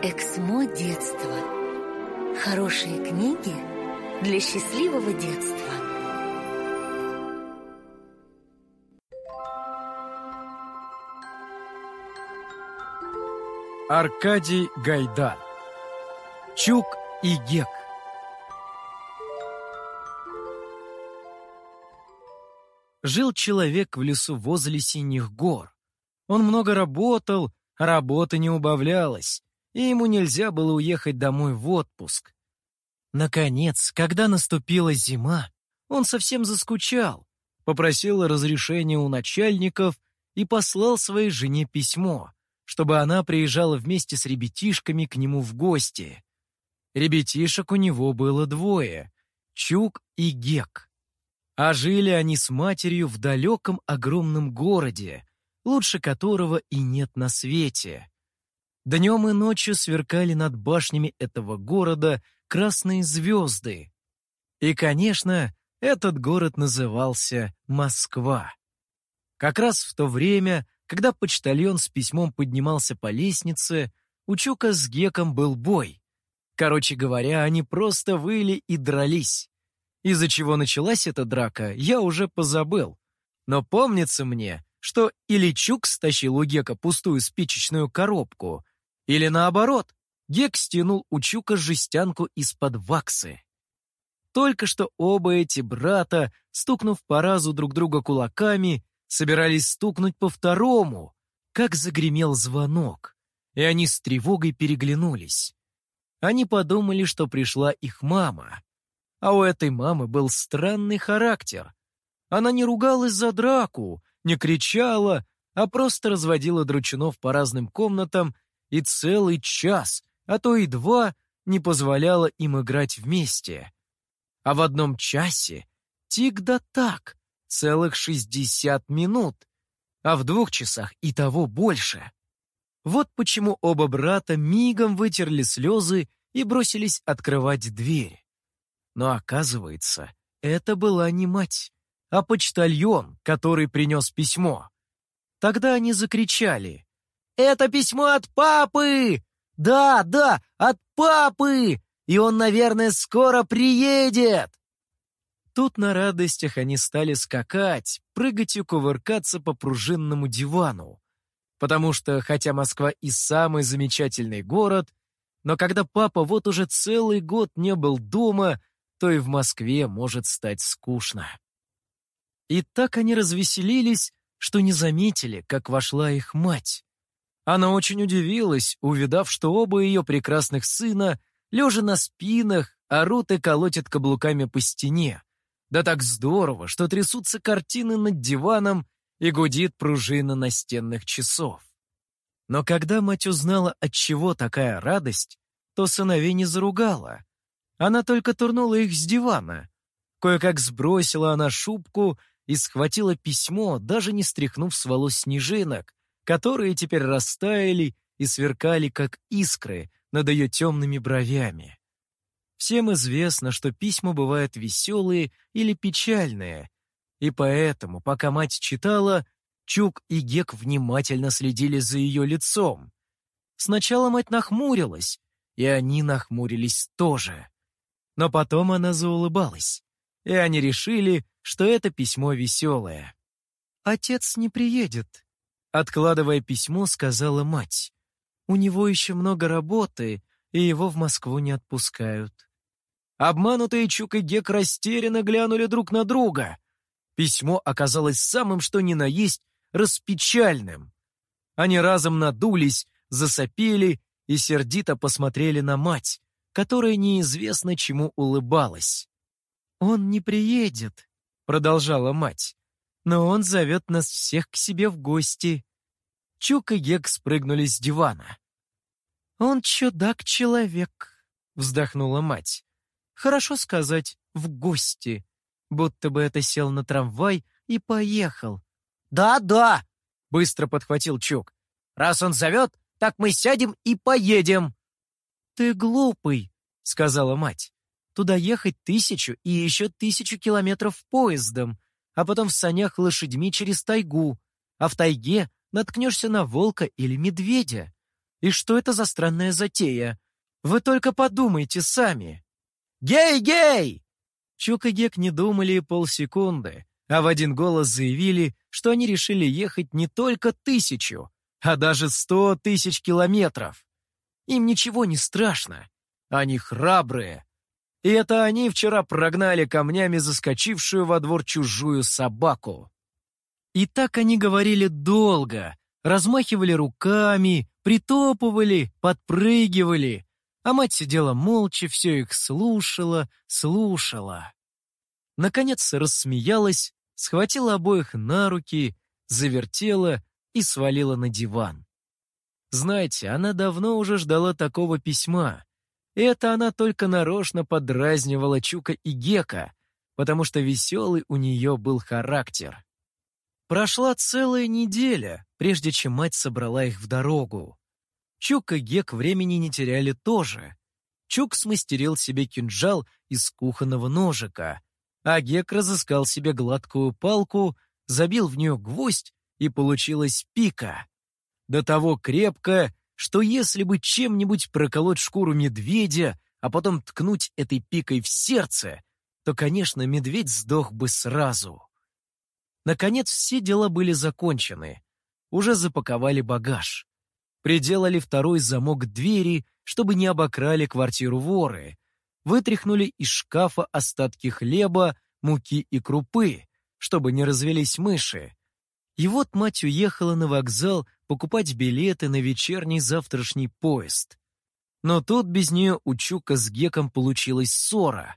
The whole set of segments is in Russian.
Эксмо детства. Хорошие книги для счастливого детства. Аркадий Гайдар. Чук и Гек. Жил человек в лесу возле Синих гор. Он много работал, а работа не убавлялась и ему нельзя было уехать домой в отпуск. Наконец, когда наступила зима, он совсем заскучал, попросил разрешения у начальников и послал своей жене письмо, чтобы она приезжала вместе с ребятишками к нему в гости. Ребятишек у него было двое — Чук и Гек. А жили они с матерью в далеком огромном городе, лучше которого и нет на свете. Днем и ночью сверкали над башнями этого города красные звезды. И, конечно, этот город назывался Москва. Как раз в то время, когда почтальон с письмом поднимался по лестнице, у Чука с Геком был бой. Короче говоря, они просто выли и дрались. Из-за чего началась эта драка, я уже позабыл. Но помнится мне, что или Чук стащил у Гека пустую спичечную коробку, или наоборот, Гек стянул у Чука жестянку из-под ваксы. Только что оба эти брата, стукнув по разу друг друга кулаками, собирались стукнуть по второму, как загремел звонок, и они с тревогой переглянулись. Они подумали, что пришла их мама. А у этой мамы был странный характер. Она не ругалась за драку, не кричала, а просто разводила дручунов по разным комнатам и целый час, а то и два, не позволяла им играть вместе. А в одном часе тик да так, целых шестьдесят минут, а в двух часах и того больше. Вот почему оба брата мигом вытерли слезы и бросились открывать дверь. Но оказывается, это была не мать, а почтальон, который принес письмо. Тогда они закричали это письмо от папы! Да, да, от папы! И он, наверное, скоро приедет!» Тут на радостях они стали скакать, прыгать и кувыркаться по пружинному дивану. Потому что, хотя Москва и самый замечательный город, но когда папа вот уже целый год не был дома, то и в Москве может стать скучно. И так они развеселились, что не заметили, как вошла их мать. Она очень удивилась, увидав, что оба ее прекрасных сына, лежа на спинах, орут и колотят каблуками по стене. Да так здорово, что трясутся картины над диваном и гудит пружина настенных часов. Но когда мать узнала, от чего такая радость, то сыновей не заругала. Она только турнула их с дивана. Кое-как сбросила она шубку и схватила письмо, даже не стряхнув с волос снежинок, которые теперь растаяли и сверкали, как искры, над ее темными бровями. Всем известно, что письма бывают веселые или печальные, и поэтому, пока мать читала, Чук и Гек внимательно следили за ее лицом. Сначала мать нахмурилась, и они нахмурились тоже. Но потом она заулыбалась, и они решили, что это письмо веселое. «Отец не приедет», Откладывая письмо, сказала мать. У него еще много работы, и его в Москву не отпускают. Обманутые Чук и Гек растерянно глянули друг на друга. Письмо оказалось самым что ни на есть распечальным. Они разом надулись, засопели и сердито посмотрели на мать, которая неизвестно чему улыбалась. «Он не приедет», — продолжала мать но он зовет нас всех к себе в гости». Чук и Гек спрыгнули с дивана. «Он чудак-человек», — вздохнула мать. «Хорошо сказать, в гости, будто бы это сел на трамвай и поехал». «Да-да», — быстро подхватил Чук. «Раз он зовет, так мы сядем и поедем». «Ты глупый», — сказала мать. «Туда ехать тысячу и еще тысячу километров поездом а потом в санях лошадьми через тайгу, а в тайге наткнешься на волка или медведя. И что это за странная затея? Вы только подумайте сами. «Гей, гей!» Чук и Гек не думали полсекунды, а в один голос заявили, что они решили ехать не только тысячу, а даже сто тысяч километров. Им ничего не страшно. Они храбрые. И это они вчера прогнали камнями заскочившую во двор чужую собаку. И так они говорили долго, размахивали руками, притопывали, подпрыгивали, а мать сидела молча, все их слушала, слушала. Наконец рассмеялась, схватила обоих на руки, завертела и свалила на диван. Знаете, она давно уже ждала такого письма. Это она только нарочно подразнивала Чука и Гека, потому что веселый у нее был характер. Прошла целая неделя, прежде чем мать собрала их в дорогу. Чук и Гек времени не теряли тоже. Чук смастерил себе кинжал из кухонного ножика, а Гек разыскал себе гладкую палку, забил в нее гвоздь, и получилась пика. До того крепко, что если бы чем-нибудь проколоть шкуру медведя, а потом ткнуть этой пикой в сердце, то, конечно, медведь сдох бы сразу. Наконец, все дела были закончены. Уже запаковали багаж. Приделали второй замок двери, чтобы не обокрали квартиру воры. Вытряхнули из шкафа остатки хлеба, муки и крупы, чтобы не развелись мыши. И вот мать уехала на вокзал покупать билеты на вечерний завтрашний поезд. Но тут без нее у Чука с Геком получилась ссора.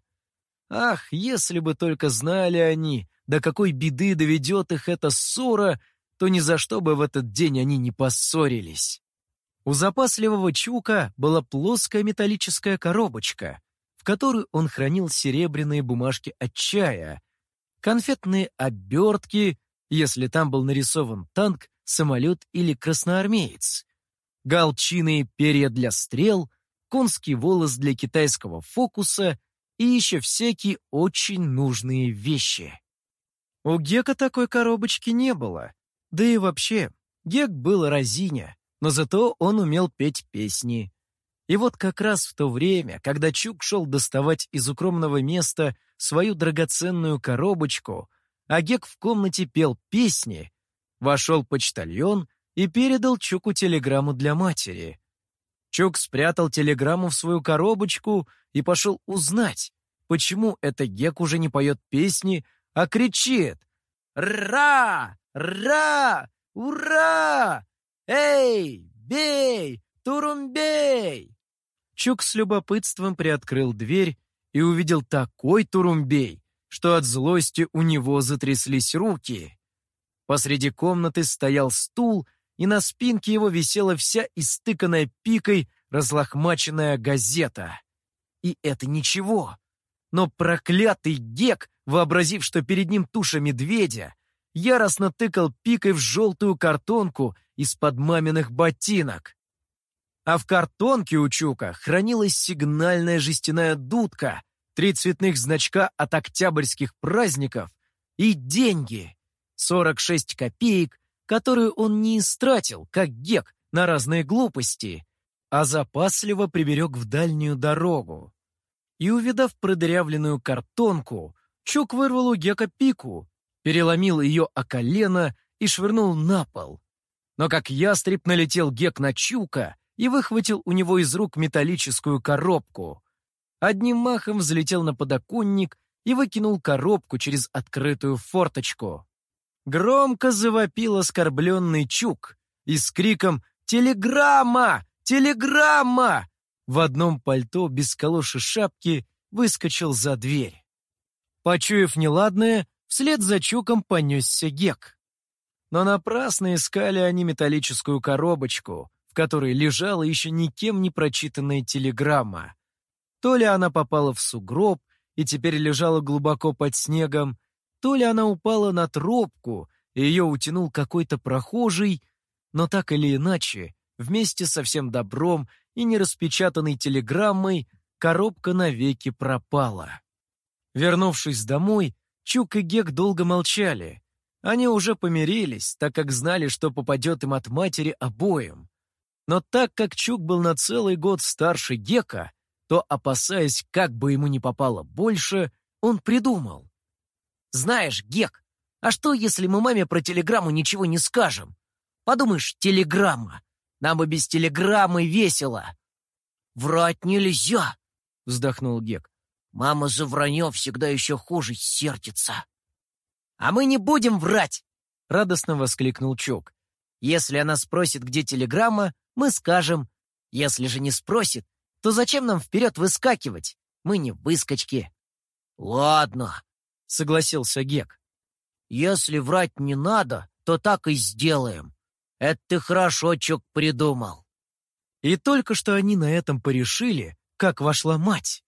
Ах, если бы только знали они, до какой беды доведет их эта ссора, то ни за что бы в этот день они не поссорились. У запасливого Чука была плоская металлическая коробочка, в которой он хранил серебряные бумажки от чая, конфетные обертки, если там был нарисован танк, самолет или красноармеец, галчины перья для стрел, конский волос для китайского фокуса и еще всякие очень нужные вещи. У Гека такой коробочки не было, да и вообще, Гек был разиня но зато он умел петь песни. И вот как раз в то время, когда Чук шел доставать из укромного места свою драгоценную коробочку, а Гек в комнате пел песни, вошел почтальон и передал Чуку телеграмму для матери. Чук спрятал телеграмму в свою коробочку и пошел узнать, почему это Гек уже не поет песни, а кричит «Ра! Ра! Ура! «Эй, бей! Турумбей!» Чук с любопытством приоткрыл дверь и увидел такой турумбей, что от злости у него затряслись руки. Посреди комнаты стоял стул, и на спинке его висела вся истыканная пикой разлохмаченная газета. И это ничего. Но проклятый Гек, вообразив, что перед ним туша медведя, яростно тыкал пикой в желтую картонку из-под маминых ботинок. А в картонке у Чука хранилась сигнальная жестяная дудка, три цветных значка от октябрьских праздников и деньги. 46 копеек, которые он не истратил, как гек, на разные глупости, а запасливо приберег в дальнюю дорогу. И, увидав продырявленную картонку, Чук вырвал у Гека пику, переломил ее о колено и швырнул на пол. Но как ястреб налетел Гек на Чука и выхватил у него из рук металлическую коробку. Одним махом взлетел на подоконник и выкинул коробку через открытую форточку. Громко завопил оскорбленный Чук и с криком «Телеграмма! Телеграмма!» в одном пальто без калоши шапки выскочил за дверь. Почуяв неладное, Вслед за Чуком понесся Гек. Но напрасно искали они металлическую коробочку, в которой лежала еще никем не прочитанная телеграмма. То ли она попала в сугроб и теперь лежала глубоко под снегом, то ли она упала на тропку, и ее утянул какой-то прохожий, но так или иначе, вместе со всем добром и нераспечатанной телеграммой коробка навеки пропала. Вернувшись домой, Чук и Гек долго молчали. Они уже помирились, так как знали, что попадет им от матери обоим. Но так как Чук был на целый год старше Гека, то, опасаясь, как бы ему не попало больше, он придумал. «Знаешь, Гек, а что, если мы маме про телеграмму ничего не скажем? Подумаешь, телеграмма. Нам бы без телеграммы весело». «Врать нельзя», — вздохнул Гек. «Мама за вранье всегда еще хуже сердится». «А мы не будем врать!» — радостно воскликнул Чок. «Если она спросит, где телеграмма, мы скажем. Если же не спросит, то зачем нам вперед выскакивать? Мы не выскочки». «Ладно», — согласился Гек. «Если врать не надо, то так и сделаем. Это ты хорошо, Чок, придумал». И только что они на этом порешили, как вошла мать.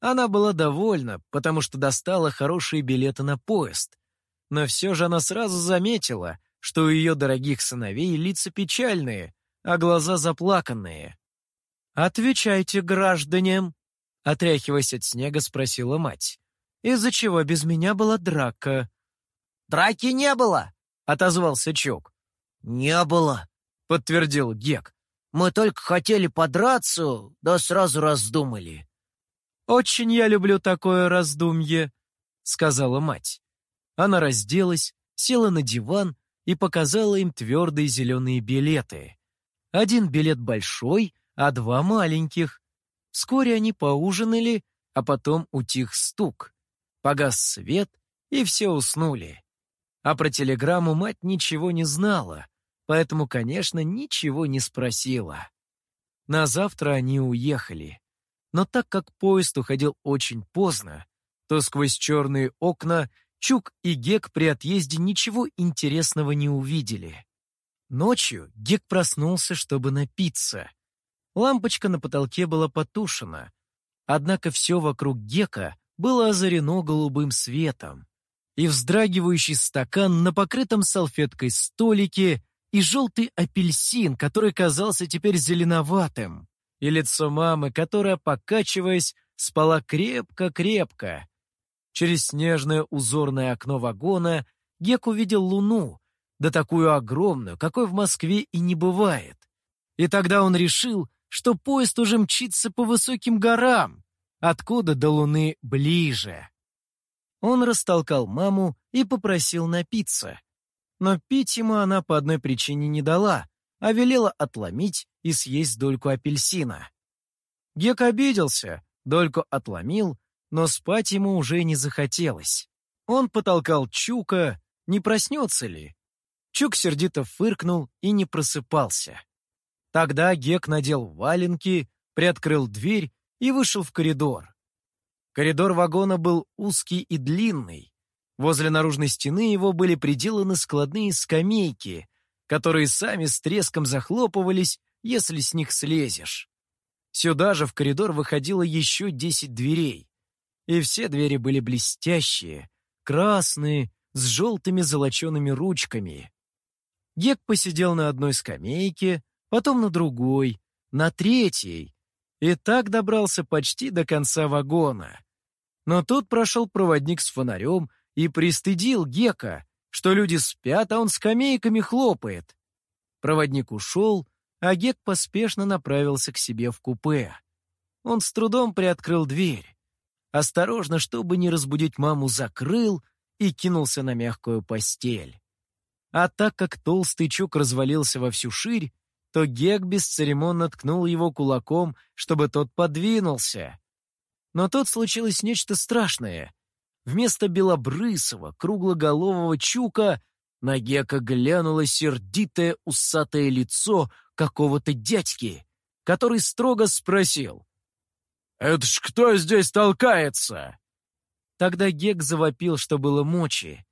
Она была довольна, потому что достала хорошие билеты на поезд. Но все же она сразу заметила, что у ее дорогих сыновей лица печальные, а глаза заплаканные. «Отвечайте, граждане!» — отряхиваясь от снега, спросила мать. «Из-за чего без меня была драка?» «Драки не было!» — отозвался Чук. «Не было!» — подтвердил Гек. Мы только хотели подраться, да сразу раздумали». «Очень я люблю такое раздумье», — сказала мать. Она разделась, села на диван и показала им твердые зеленые билеты. Один билет большой, а два маленьких. Вскоре они поужинали, а потом утих стук. Погас свет, и все уснули. А про телеграмму мать ничего не знала, поэтому, конечно, ничего не спросила. На завтра они уехали. Но так как поезд уходил очень поздно, то сквозь черные окна Чук и Гек при отъезде ничего интересного не увидели. Ночью Гек проснулся, чтобы напиться. Лампочка на потолке была потушена, однако все вокруг Гека было озарено голубым светом. И вздрагивающий стакан на покрытом салфеткой столике и желтый апельсин, который казался теперь зеленоватым, и лицо мамы, которая, покачиваясь, спала крепко-крепко. Через снежное узорное окно вагона Гек увидел луну, да такую огромную, какой в Москве и не бывает. И тогда он решил, что поезд уже мчится по высоким горам, откуда до луны ближе. Он растолкал маму и попросил напиться но пить ему она по одной причине не дала, а велела отломить и съесть дольку апельсина. Гек обиделся, дольку отломил, но спать ему уже не захотелось. Он потолкал Чука, не проснется ли. Чук сердито фыркнул и не просыпался. Тогда Гек надел валенки, приоткрыл дверь и вышел в коридор. Коридор вагона был узкий и длинный, Возле наружной стены его были приделаны складные скамейки, которые сами с треском захлопывались, если с них слезешь. Сюда же в коридор выходило еще десять дверей. И все двери были блестящие, красные, с желтыми золочеными ручками. Гек посидел на одной скамейке, потом на другой, на третьей, и так добрался почти до конца вагона. Но тут прошел проводник с фонарем и пристыдил Гека, что люди спят, а он скамейками хлопает. Проводник ушел, а Гек поспешно направился к себе в купе. Он с трудом приоткрыл дверь. Осторожно, чтобы не разбудить маму, закрыл и кинулся на мягкую постель. А так как толстый чук развалился во всю ширь, то Гек бесцеремонно ткнул его кулаком, чтобы тот подвинулся. Но тут случилось нечто страшное. Вместо белобрысого, круглоголового чука на Гека глянуло сердитое усатое лицо какого-то дядьки, который строго спросил. «Это ж кто здесь толкается?» Тогда Гек завопил, что было мочи.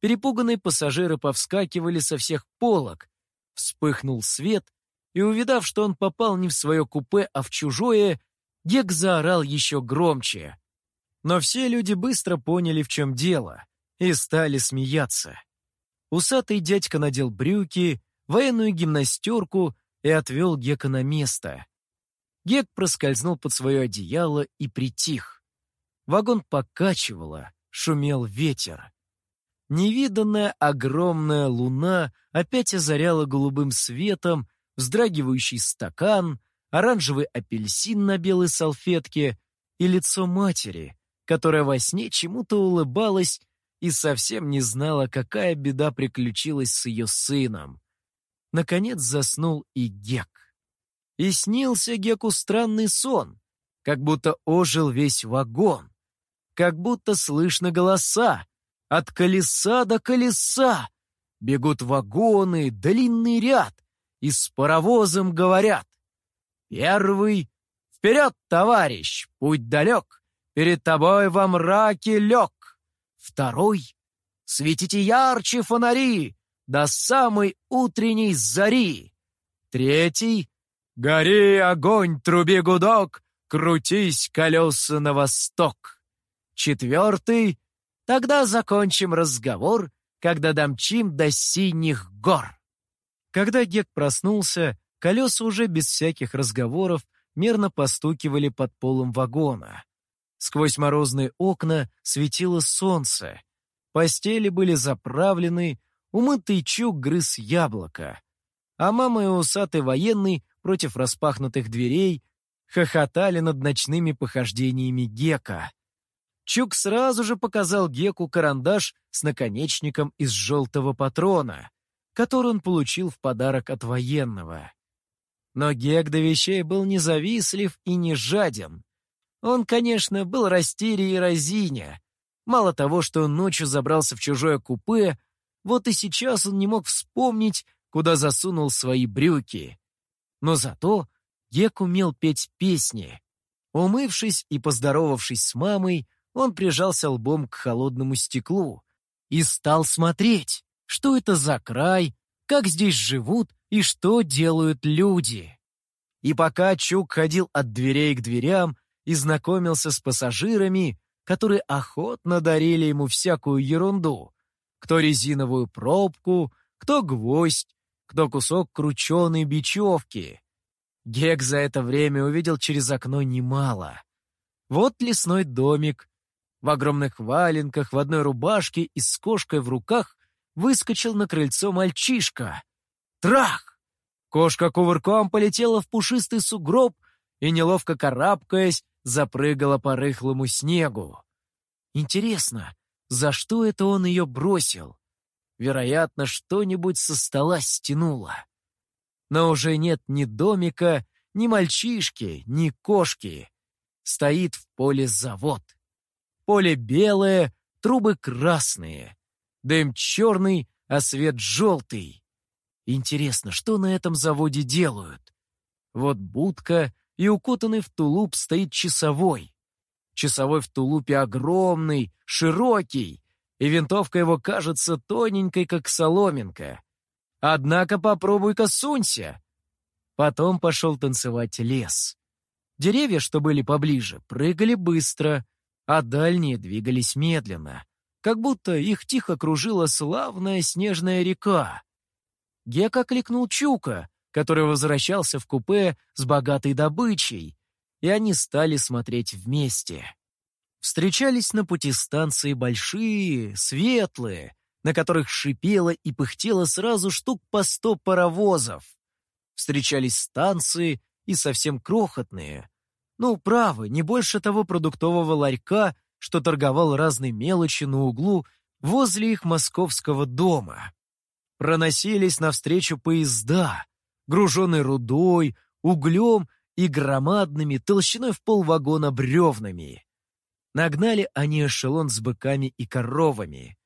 Перепуганные пассажиры повскакивали со всех полок. Вспыхнул свет, и, увидав, что он попал не в свое купе, а в чужое, Гек заорал еще громче. Но все люди быстро поняли, в чем дело, и стали смеяться. Усатый дядька надел брюки, военную гимнастерку и отвел Гека на место. Гек проскользнул под свое одеяло и притих. Вагон покачивало, шумел ветер. Невиданная огромная луна опять озаряла голубым светом вздрагивающий стакан, оранжевый апельсин на белой салфетке и лицо матери, которая во сне чему-то улыбалась и совсем не знала, какая беда приключилась с ее сыном. Наконец заснул и Гек. И снился Геку странный сон, как будто ожил весь вагон, как будто слышно голоса, от колеса до колеса. Бегут вагоны, длинный ряд, и с паровозом говорят. Первый — вперед, товарищ, путь далек, перед тобой во мраке лег. Второй — светите ярче фонари до самой утренней зари. Третий — гори огонь, труби гудок, крутись колеса на восток. Четвертый — тогда закончим разговор, когда домчим до синих гор. Когда Гек проснулся, колеса уже без всяких разговоров мерно постукивали под полом вагона. Сквозь морозные окна светило солнце. Постели были заправлены, умытый чук грыз яблоко. А мама и усатый военный против распахнутых дверей хохотали над ночными похождениями Гека. Чук сразу же показал Геку карандаш с наконечником из желтого патрона, который он получил в подарок от военного. Но Гек до вещей был независлив и не жаден. Он, конечно, был растеря и разиня. Мало того, что он ночью забрался в чужое купе, вот и сейчас он не мог вспомнить, куда засунул свои брюки. Но зато Гек умел петь песни. Умывшись и поздоровавшись с мамой, он прижался лбом к холодному стеклу и стал смотреть, что это за край, как здесь живут и что делают люди. И пока Чук ходил от дверей к дверям и знакомился с пассажирами, которые охотно дарили ему всякую ерунду, кто резиновую пробку, кто гвоздь, кто кусок крученой бечевки. Гек за это время увидел через окно немало. Вот лесной домик. В огромных валенках, в одной рубашке и с кошкой в руках выскочил на крыльцо мальчишка. Трах! Кошка кувырком полетела в пушистый сугроб и, неловко карабкаясь, запрыгала по рыхлому снегу. Интересно, за что это он ее бросил? Вероятно, что-нибудь со стола стянуло. Но уже нет ни домика, ни мальчишки, ни кошки. Стоит в поле завод. Поле белое, трубы красные. Дым черный, а свет желтый. Интересно, что на этом заводе делают? Вот будка, и укутанный в тулуп стоит часовой. Часовой в тулупе огромный, широкий, и винтовка его кажется тоненькой, как соломинка. Однако попробуй-ка сунься. Потом пошел танцевать лес. Деревья, что были поближе, прыгали быстро, а дальние двигались медленно, как будто их тихо кружила славная снежная река. Гек окликнул Чука, который возвращался в купе с богатой добычей, и они стали смотреть вместе. Встречались на пути станции большие, светлые, на которых шипело и пыхтело сразу штук по сто паровозов. Встречались станции и совсем крохотные. Ну, правы, не больше того продуктового ларька, что торговал разной мелочи на углу возле их московского дома проносились навстречу поезда, груженные рудой, углем и громадными толщиной в полвагона бревнами. Нагнали они эшелон с быками и коровами.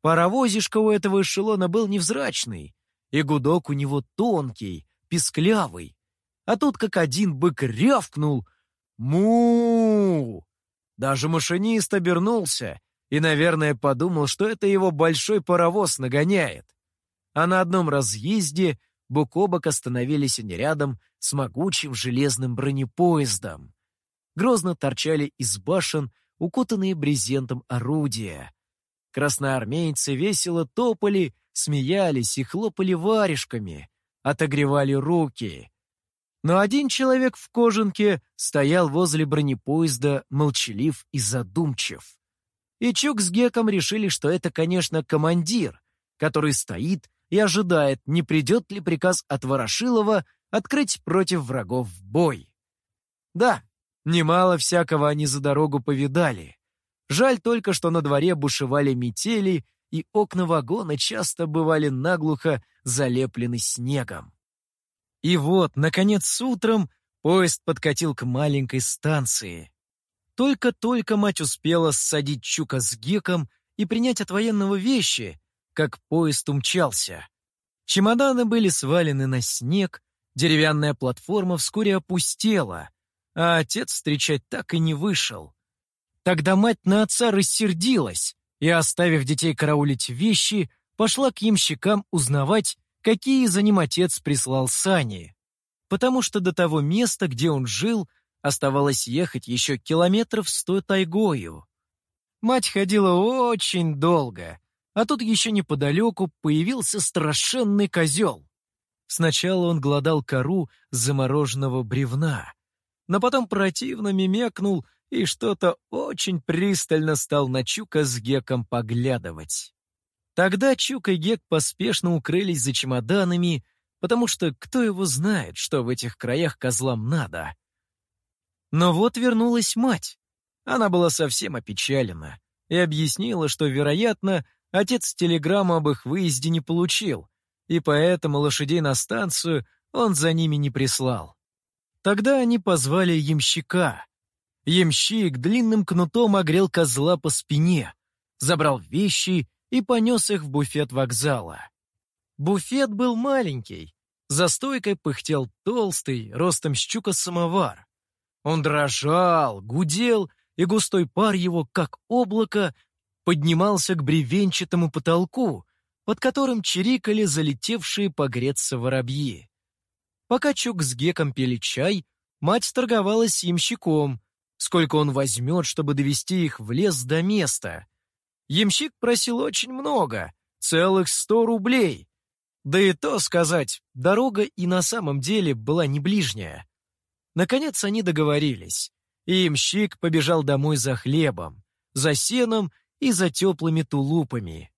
Паровозишка у этого эшелона был невзрачный, и гудок у него тонкий, писклявый. А тут как один бык рявкнул «Му!». Даже машинист обернулся и, наверное, подумал, что это его большой паровоз нагоняет а на одном разъезде бок о бок остановились они рядом с могучим железным бронепоездом. Грозно торчали из башен укутанные брезентом орудия. Красноармейцы весело топали, смеялись и хлопали варежками, отогревали руки. Но один человек в кожанке стоял возле бронепоезда, молчалив и задумчив. И Чук с Геком решили, что это, конечно, командир, который стоит и ожидает, не придет ли приказ от Ворошилова открыть против врагов бой. Да, немало всякого они за дорогу повидали. Жаль только, что на дворе бушевали метели, и окна вагона часто бывали наглухо залеплены снегом. И вот, наконец, утром поезд подкатил к маленькой станции. Только-только мать успела ссадить Чука с Геком и принять от военного вещи, как поезд умчался. Чемоданы были свалены на снег, деревянная платформа вскоре опустела, а отец встречать так и не вышел. Тогда мать на отца рассердилась и, оставив детей караулить вещи, пошла к ямщикам узнавать, какие за ним отец прислал сани. Потому что до того места, где он жил, оставалось ехать еще километров сто тайгою. Мать ходила очень долго, а тут еще неподалеку появился страшенный козел. Сначала он глодал кору замороженного бревна, но потом противно мимекнул и что-то очень пристально стал на Чука с Геком поглядывать. Тогда Чук и Гек поспешно укрылись за чемоданами, потому что кто его знает, что в этих краях козлам надо. Но вот вернулась мать. Она была совсем опечалена и объяснила, что, вероятно, отец телеграмму об их выезде не получил, и поэтому лошадей на станцию он за ними не прислал. Тогда они позвали ямщика. Ямщик длинным кнутом огрел козла по спине, забрал вещи и понес их в буфет вокзала. Буфет был маленький, за стойкой пыхтел толстый, ростом щука самовар. Он дрожал, гудел, и густой пар его, как облако, поднимался к бревенчатому потолку, под которым чирикали залетевшие погреться воробьи. Пока Чук с Геком пили чай, мать торговалась с ямщиком, сколько он возьмет, чтобы довести их в лес до места. Ямщик просил очень много, целых сто рублей. Да и то сказать, дорога и на самом деле была не ближняя. Наконец они договорились, и ямщик побежал домой за хлебом, за сеном и за теплыми тулупами.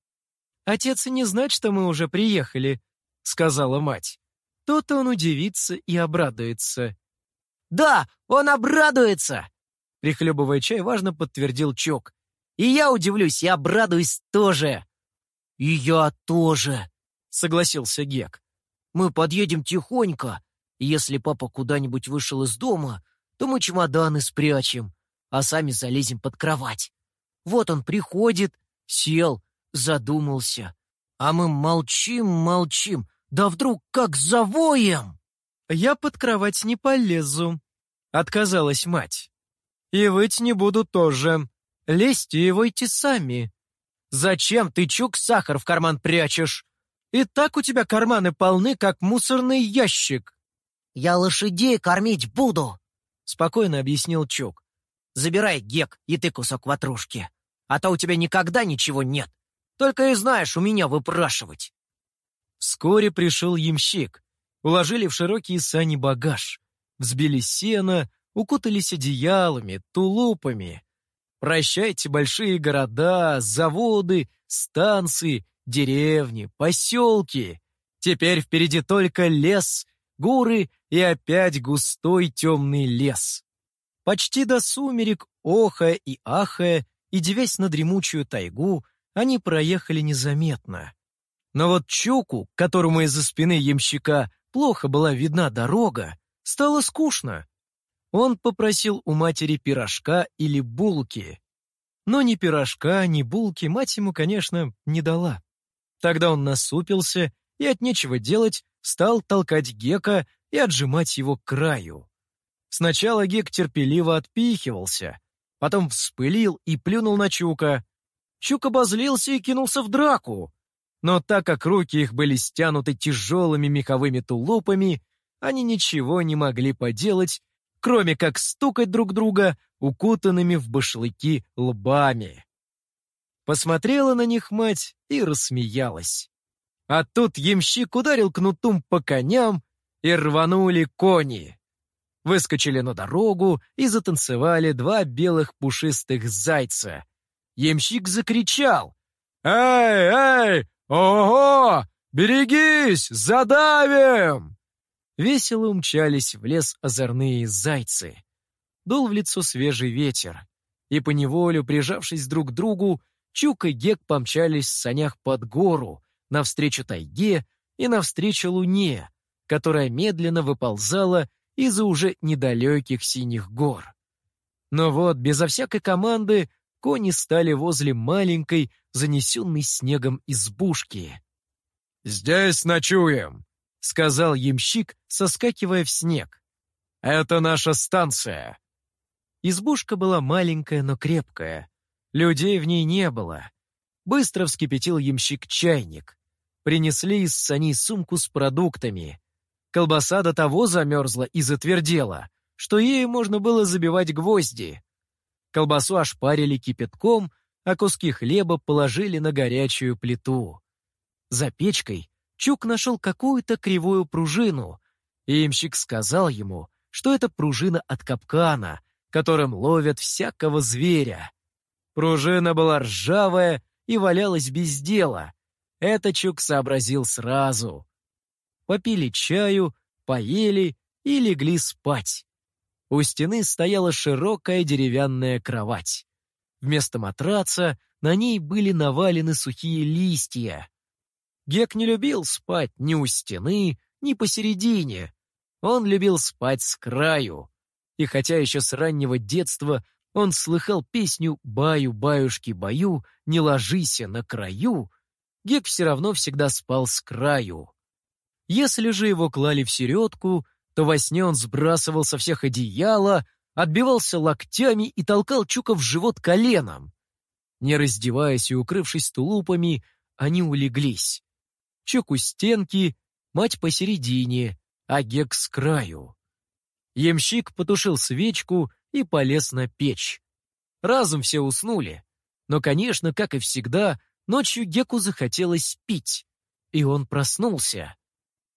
«Отец и не знать, что мы уже приехали», — сказала мать. То-то он удивится и обрадуется. «Да, он обрадуется!» Прихлебывая чай, важно подтвердил Чок. И я удивлюсь и обрадуюсь тоже. И я тоже, согласился Гек. Мы подъедем тихонько, если папа куда-нибудь вышел из дома, то мы чемоданы спрячем, а сами залезем под кровать. Вот он приходит, сел, задумался. А мы молчим, молчим, да вдруг как завоем. Я под кровать не полезу, отказалась мать. И выть не буду тоже. Лезьте и войти сами. Зачем ты, Чук, сахар в карман прячешь? И так у тебя карманы полны, как мусорный ящик. Я лошадей кормить буду, спокойно объяснил Чук. Забирай, Гек, и ты кусок ватрушки. А то у тебя никогда ничего нет. Только и знаешь у меня выпрашивать. Вскоре пришел ямщик. Уложили в широкие сани багаж. Взбили сено, укутались одеялами, тулупами. Прощайте большие города, заводы, станции, деревни, поселки. Теперь впереди только лес, горы и опять густой темный лес. Почти до сумерек, охая и ахая, и девясь на дремучую тайгу, они проехали незаметно. Но вот Чуку, которому из-за спины ямщика плохо была видна дорога, стало скучно. Он попросил у матери пирожка или булки. Но ни пирожка, ни булки мать ему, конечно, не дала. Тогда он насупился и от нечего делать стал толкать Гека и отжимать его к краю. Сначала Гек терпеливо отпихивался, потом вспылил и плюнул на Чука. Чук обозлился и кинулся в драку. Но так как руки их были стянуты тяжелыми меховыми тулупами, они ничего не могли поделать кроме как стукать друг друга укутанными в башлыки лбами. Посмотрела на них мать и рассмеялась. А тут ямщик ударил кнутом по коням, и рванули кони. Выскочили на дорогу и затанцевали два белых пушистых зайца. Ямщик закричал. «Эй, эй, ого! «Берегись! Задавим!» Весело умчались в лес озорные зайцы. Дул в лицо свежий ветер, и поневолю, прижавшись друг к другу, Чук и Гек помчались в санях под гору, навстречу тайге и навстречу луне, которая медленно выползала из-за уже недалеких синих гор. Но вот, безо всякой команды, кони стали возле маленькой, занесенной снегом избушки. «Здесь ночуем», — сказал ямщик, соскакивая в снег. «Это наша станция». Избушка была маленькая, но крепкая. Людей в ней не было. Быстро вскипятил ямщик чайник. Принесли из сани сумку с продуктами. Колбаса до того замерзла и затвердела, что ею можно было забивать гвозди. Колбасу ошпарили кипятком, а куски хлеба положили на горячую плиту. За печкой Чук нашел какую-то кривую пружину, и имщик сказал ему, что это пружина от капкана, которым ловят всякого зверя. Пружина была ржавая и валялась без дела. Это Чук сообразил сразу. Попили чаю, поели и легли спать. У стены стояла широкая деревянная кровать. Вместо матраца на ней были навалены сухие листья. Гек не любил спать ни у стены, ни посередине. Он любил спать с краю. И хотя еще с раннего детства он слыхал песню «Баю-баюшки-баю, не ложися на краю», Гек все равно всегда спал с краю. Если же его клали в середку, то во сне он сбрасывал со всех одеяла, отбивался локтями и толкал Чука в живот коленом. Не раздеваясь и укрывшись тулупами, они улеглись. Чук у стенки, мать посередине, а Гек с краю. Ямщик потушил свечку и полез на печь. Разом все уснули. Но, конечно, как и всегда, ночью Геку захотелось пить. И он проснулся.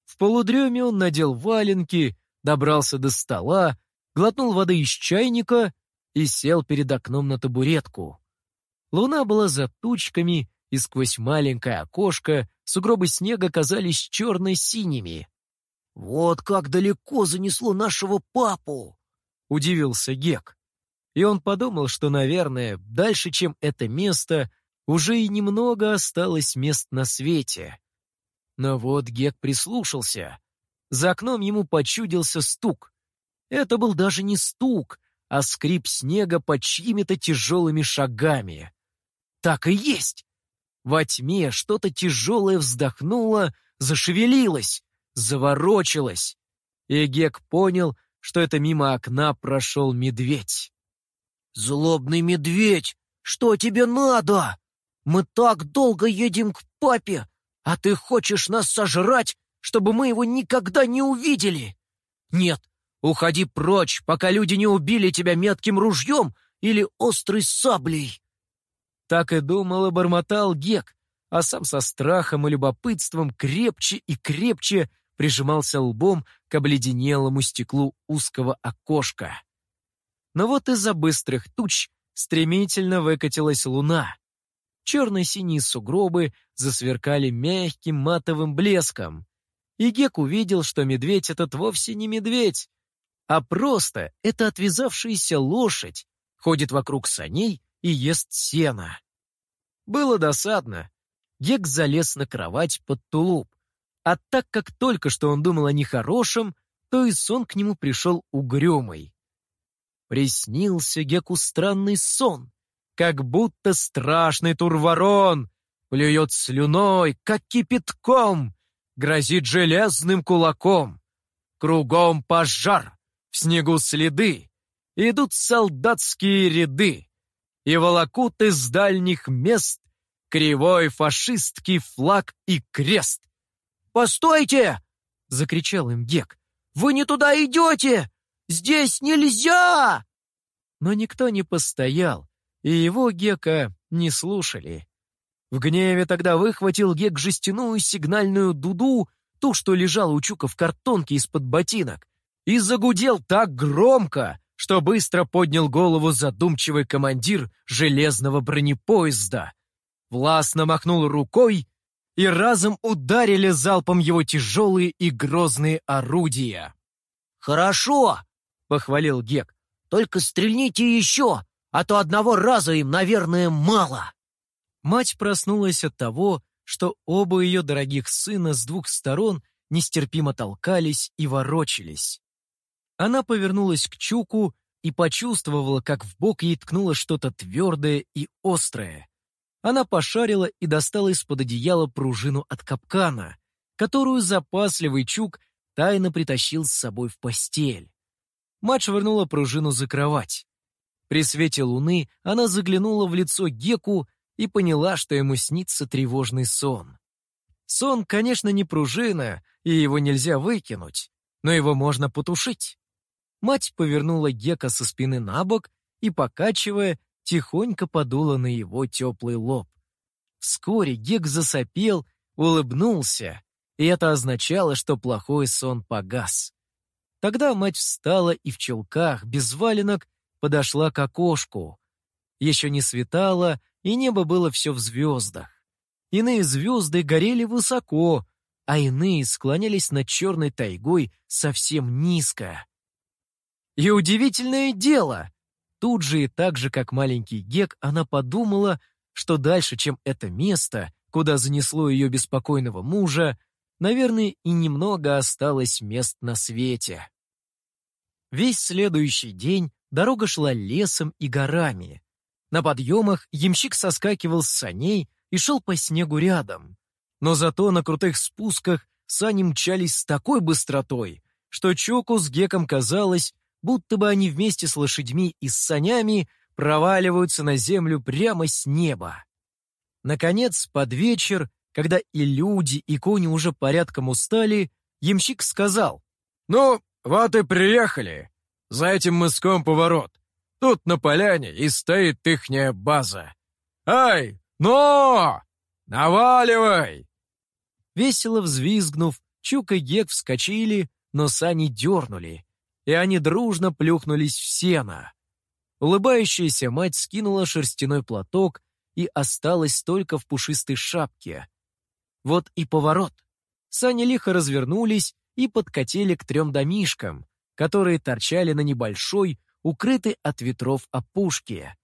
В полудреме он надел валенки, добрался до стола, глотнул воды из чайника и сел перед окном на табуретку. Луна была за тучками, и сквозь маленькое окошко сугробы снега казались черно-синими. «Вот как далеко занесло нашего папу!» — удивился Гек. И он подумал, что, наверное, дальше, чем это место, уже и немного осталось мест на свете. Но вот Гек прислушался. За окном ему почудился стук. Это был даже не стук, а скрип снега под чьими-то тяжелыми шагами. Так и есть! Во тьме что-то тяжелое вздохнуло, зашевелилось, заворочилось. И Гек понял, что это мимо окна прошел медведь. «Злобный медведь, что тебе надо? Мы так долго едем к папе, а ты хочешь нас сожрать, чтобы мы его никогда не увидели? Нет, уходи прочь, пока люди не убили тебя метким ружьем или острой саблей!» Так и думал и бормотал Гек, а сам со страхом и любопытством крепче и крепче прижимался лбом к обледенелому стеклу узкого окошка. Но вот из-за быстрых туч стремительно выкатилась луна. Черно-синие сугробы засверкали мягким матовым блеском. И Гек увидел, что медведь этот вовсе не медведь, а просто это отвязавшаяся лошадь, ходит вокруг саней и ест сено. Было досадно. Гек залез на кровать под тулуп. А так как только что он думал о нехорошем, то и сон к нему пришел угрюмый. Приснился Геку странный сон, как будто страшный турворон плюет слюной, как кипятком, грозит железным кулаком. Кругом пожар, в снегу следы, идут солдатские ряды и волокут из дальних мест кривой фашистский флаг и крест. «Постойте!» — закричал им Гек. «Вы не туда идете! Здесь нельзя!» Но никто не постоял, и его Гека не слушали. В гневе тогда выхватил Гек жестяную сигнальную дуду, ту, что лежала у Чука в картонке из-под ботинок, и загудел так громко, что быстро поднял голову задумчивый командир железного бронепоезда. Властно махнул рукой и разом ударили залпом его тяжелые и грозные орудия. «Хорошо!» — похвалил Гек. «Только стрельните еще, а то одного раза им, наверное, мало!» Мать проснулась от того, что оба ее дорогих сына с двух сторон нестерпимо толкались и ворочались. Она повернулась к Чуку и почувствовала, как в бок ей ткнуло что-то твердое и острое. Она пошарила и достала из-под одеяла пружину от капкана, которую запасливый Чук тайно притащил с собой в постель. Мать швырнула пружину за кровать. При свете луны она заглянула в лицо Геку и поняла, что ему снится тревожный сон. Сон, конечно, не пружина, и его нельзя выкинуть, но его можно потушить. Мать повернула Гека со спины на бок и, покачивая, тихонько подула на его теплый лоб. Вскоре Гек засопел, улыбнулся, и это означало, что плохой сон погас. Тогда мать встала и в челках, без валенок, подошла к окошку. Еще не светало, и небо было все в звездах. Иные звезды горели высоко, а иные склонялись над черной тайгой совсем низко. И удивительное дело! Тут же и так же, как маленький Гек, она подумала, что дальше, чем это место, куда занесло ее беспокойного мужа, наверное, и немного осталось мест на свете. Весь следующий день дорога шла лесом и горами. На подъемах ямщик соскакивал с саней и шел по снегу рядом. Но зато на крутых спусках сани мчались с такой быстротой, что Чоку с Геком казалось, будто бы они вместе с лошадьми и с санями проваливаются на землю прямо с неба. Наконец, под вечер, когда и люди, и кони уже порядком устали, ямщик сказал, «Ну, вот и приехали. За этим мыском поворот. Тут на поляне и стоит ихняя база. Ай, но! Наваливай!» Весело взвизгнув, Чук и Гек вскочили, но сани дернули, и они дружно плюхнулись в сено. Улыбающаяся мать скинула шерстяной платок и осталась только в пушистой шапке. Вот и поворот. Сани лихо развернулись и подкатили к трем домишкам, которые торчали на небольшой, укрытой от ветров опушке.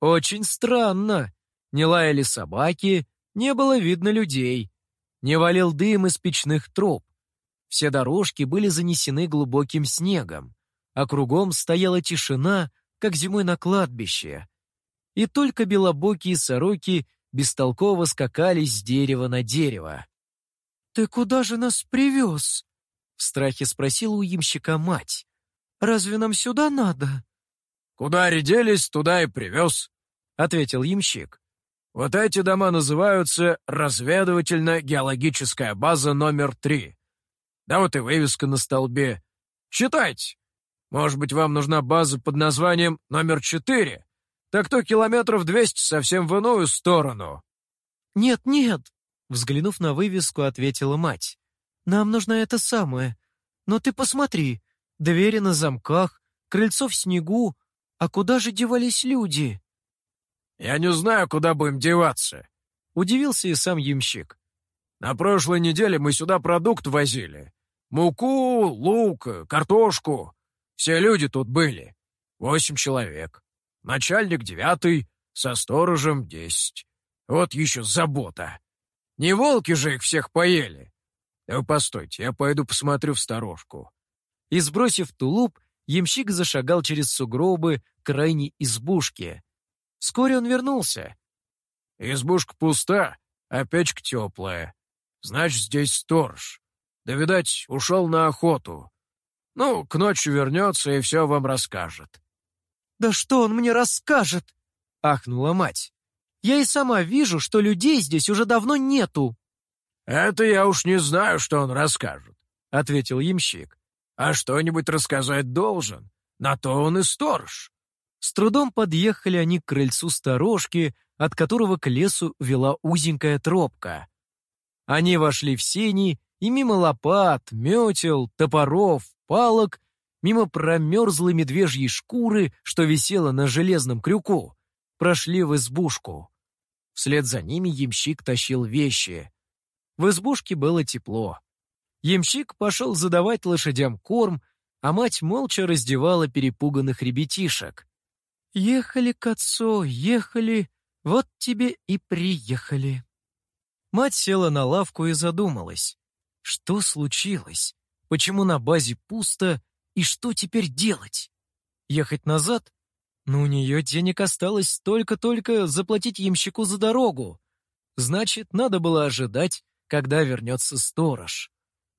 Очень странно. Не лаяли собаки, не было видно людей. Не валил дым из печных труб. Все дорожки были занесены глубоким снегом, а кругом стояла тишина, как зимой на кладбище. И только белобокие сороки бестолково скакали с дерева на дерево. «Ты куда же нас привез?» — в страхе спросила у ямщика мать. «Разве нам сюда надо?» «Куда ределись, туда и привез», — ответил ямщик. «Вот эти дома называются разведывательно-геологическая база номер три. Да вот и вывеска на столбе. Читайте. Может быть, вам нужна база под названием номер четыре? Так то километров двести совсем в иную сторону». «Нет, нет», — взглянув на вывеску, ответила мать. «Нам нужна это самое. Но ты посмотри, двери на замках, крыльцо в снегу. А куда же девались люди?» «Я не знаю, куда будем деваться», — удивился и сам ямщик. «На прошлой неделе мы сюда продукт возили. Муку, лук, картошку. Все люди тут были. Восемь человек. Начальник девятый, со сторожем десять. Вот еще забота. Не волки же их всех поели. Да постойте, я пойду посмотрю в сторожку. И, сбросив тулуп, ямщик зашагал через сугробы к крайней избушке. Вскоре он вернулся. Избушка пуста, а печка теплая. Значит, здесь сторож. Да, видать, ушел на охоту. Ну, к ночи вернется и все вам расскажет». «Да что он мне расскажет?» — ахнула мать. «Я и сама вижу, что людей здесь уже давно нету». «Это я уж не знаю, что он расскажет», — ответил ямщик. «А что-нибудь рассказать должен. На то он и сторож». С трудом подъехали они к крыльцу сторожки, от которого к лесу вела узенькая тропка. Они вошли в сени и мимо лопат, метел, топоров, палок, мимо промерзлой медвежьей шкуры, что висела на железном крюку, прошли в избушку. Вслед за ними ямщик тащил вещи. В избушке было тепло. Ямщик пошел задавать лошадям корм, а мать молча раздевала перепуганных ребятишек. «Ехали к отцу, ехали, вот тебе и приехали». Мать села на лавку и задумалась. Что случилось? Почему на базе пусто? И что теперь делать? Ехать назад? Но у нее денег осталось только-только заплатить ямщику за дорогу. Значит, надо было ожидать, когда вернется сторож.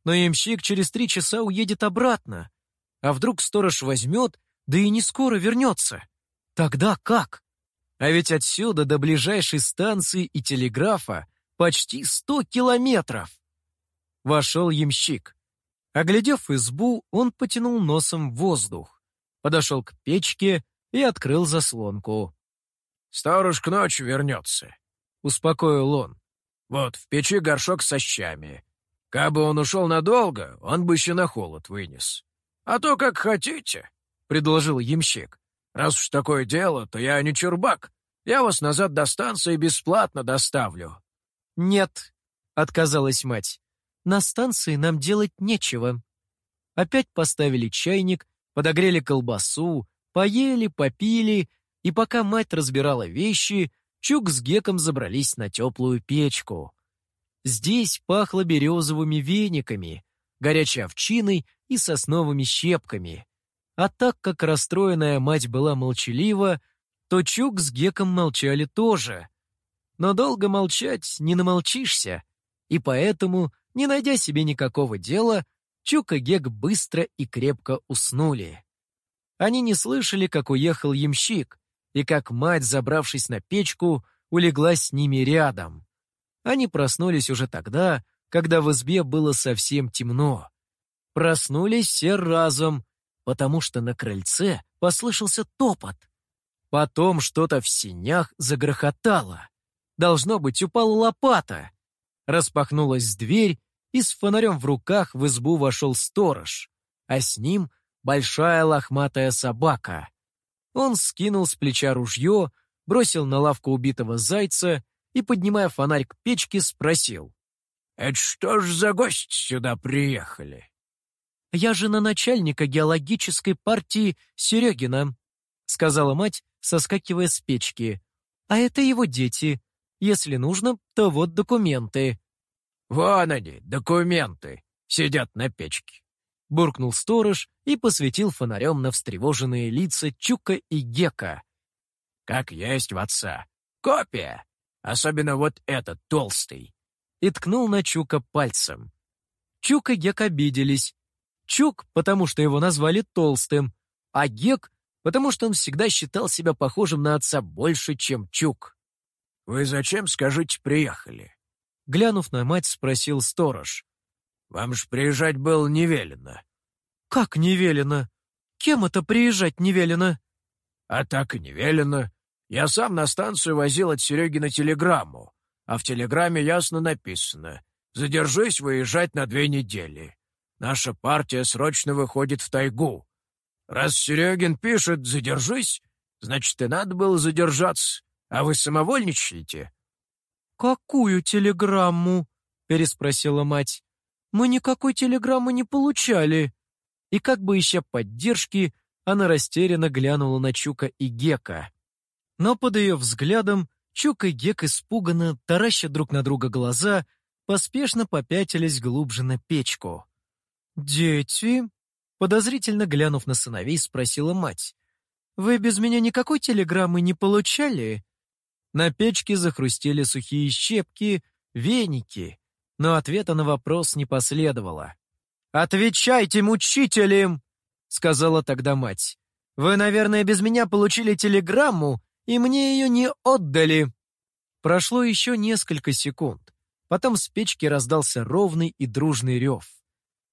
Но ямщик через три часа уедет обратно. А вдруг сторож возьмет, да и не скоро вернется? Тогда как? А ведь отсюда до ближайшей станции и телеграфа почти сто километров. Вошел ямщик. Оглядев избу, он потянул носом в воздух, подошел к печке и открыл заслонку. «Сторож к ночи вернется», — успокоил он. «Вот, в печи горшок со щами. Кабы он ушел надолго, он бы еще на холод вынес. А то как хотите», — предложил ямщик. «Раз уж такое дело, то я не чурбак. Я вас назад до станции бесплатно доставлю». «Нет», — отказалась мать. «На станции нам делать нечего». Опять поставили чайник, подогрели колбасу, поели, попили, и пока мать разбирала вещи, Чук с Геком забрались на теплую печку. Здесь пахло березовыми вениками, горячей овчиной и сосновыми щепками. А так как расстроенная мать была молчалива, то Чук с Геком молчали тоже. Но долго молчать не намолчишься, и поэтому, не найдя себе никакого дела, Чук и Гек быстро и крепко уснули. Они не слышали, как уехал ямщик, и как мать, забравшись на печку, улеглась с ними рядом. Они проснулись уже тогда, когда в избе было совсем темно. Проснулись все разом, потому что на крыльце послышался топот. Потом что-то в синях загрохотало. Должно быть, упала лопата. Распахнулась дверь, и с фонарем в руках в избу вошел сторож, а с ним большая лохматая собака. Он скинул с плеча ружье, бросил на лавку убитого зайца и, поднимая фонарь к печке, спросил. «Это что ж за гости сюда приехали?» «Я жена начальника геологической партии Серегина», сказала мать, соскакивая с печки. «А это его дети. Если нужно, то вот документы». «Вон они, документы, сидят на печке», — буркнул сторож и посветил фонарем на встревоженные лица Чука и Гека. «Как есть в отца. Копия. Особенно вот этот толстый». И ткнул на Чука пальцем. Чук и Гек обиделись. Чук, потому что его назвали толстым, а Гек, потому что он всегда считал себя похожим на отца больше, чем Чук. «Вы зачем, скажите, приехали?» Глянув на мать, спросил сторож. «Вам ж приезжать было не велено». «Как не велено? Кем это приезжать не велено?» «А так и не велено. Я сам на станцию возил от Сереги на телеграмму, а в телеграмме ясно написано «Задержись выезжать на две недели. Наша партия срочно выходит в тайгу. Раз Серегин пишет «задержись», значит, и надо было задержаться, а вы самовольничаете». «Какую телеграмму?» — переспросила мать. «Мы никакой телеграммы не получали» и как бы ища поддержки, она растерянно глянула на Чука и Гека. Но под ее взглядом Чук и Гек испуганно, тараща друг на друга глаза, поспешно попятились глубже на печку. «Дети?» — подозрительно глянув на сыновей, спросила мать. «Вы без меня никакой телеграммы не получали?» На печке захрустели сухие щепки, веники, но ответа на вопрос не последовало. «Отвечайте, мучителям!» — сказала тогда мать. «Вы, наверное, без меня получили телеграмму, и мне ее не отдали». Прошло еще несколько секунд. Потом с печки раздался ровный и дружный рев.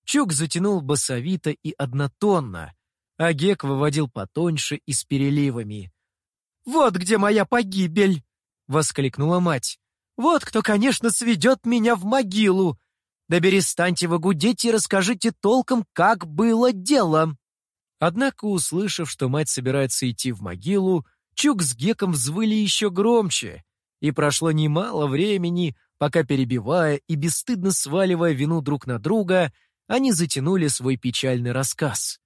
Чук затянул басовито и однотонно, а Гек выводил потоньше и с переливами. «Вот где моя погибель!» — воскликнула мать. «Вот кто, конечно, сведет меня в могилу! Да перестаньте вы гудеть и расскажите толком, как было дело!» Однако, услышав, что мать собирается идти в могилу, Чук с Геком взвыли еще громче, И прошло немало времени, пока, перебивая и бесстыдно сваливая вину друг на друга, они затянули свой печальный рассказ.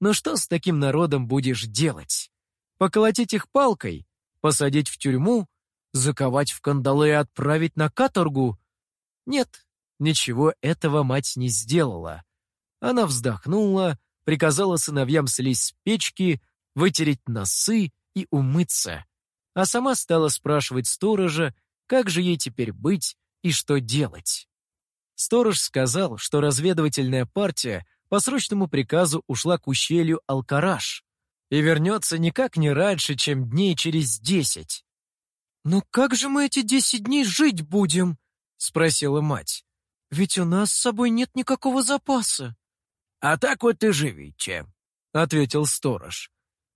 Но что с таким народом будешь делать? Поколотить их палкой? Посадить в тюрьму? Заковать в кандалы и отправить на каторгу? Нет, ничего этого мать не сделала. Она вздохнула, приказала сыновьям слезть с печки, вытереть носы и умыться, а сама стала спрашивать сторожа, как же ей теперь быть и что делать. Сторож сказал, что разведывательная партия по срочному приказу ушла к ущелью Алкараш и вернется никак не раньше, чем дней через десять. «Но как же мы эти десять дней жить будем?» — спросила мать. «Ведь у нас с собой нет никакого запаса». «А так вот и живите», — ответил сторож.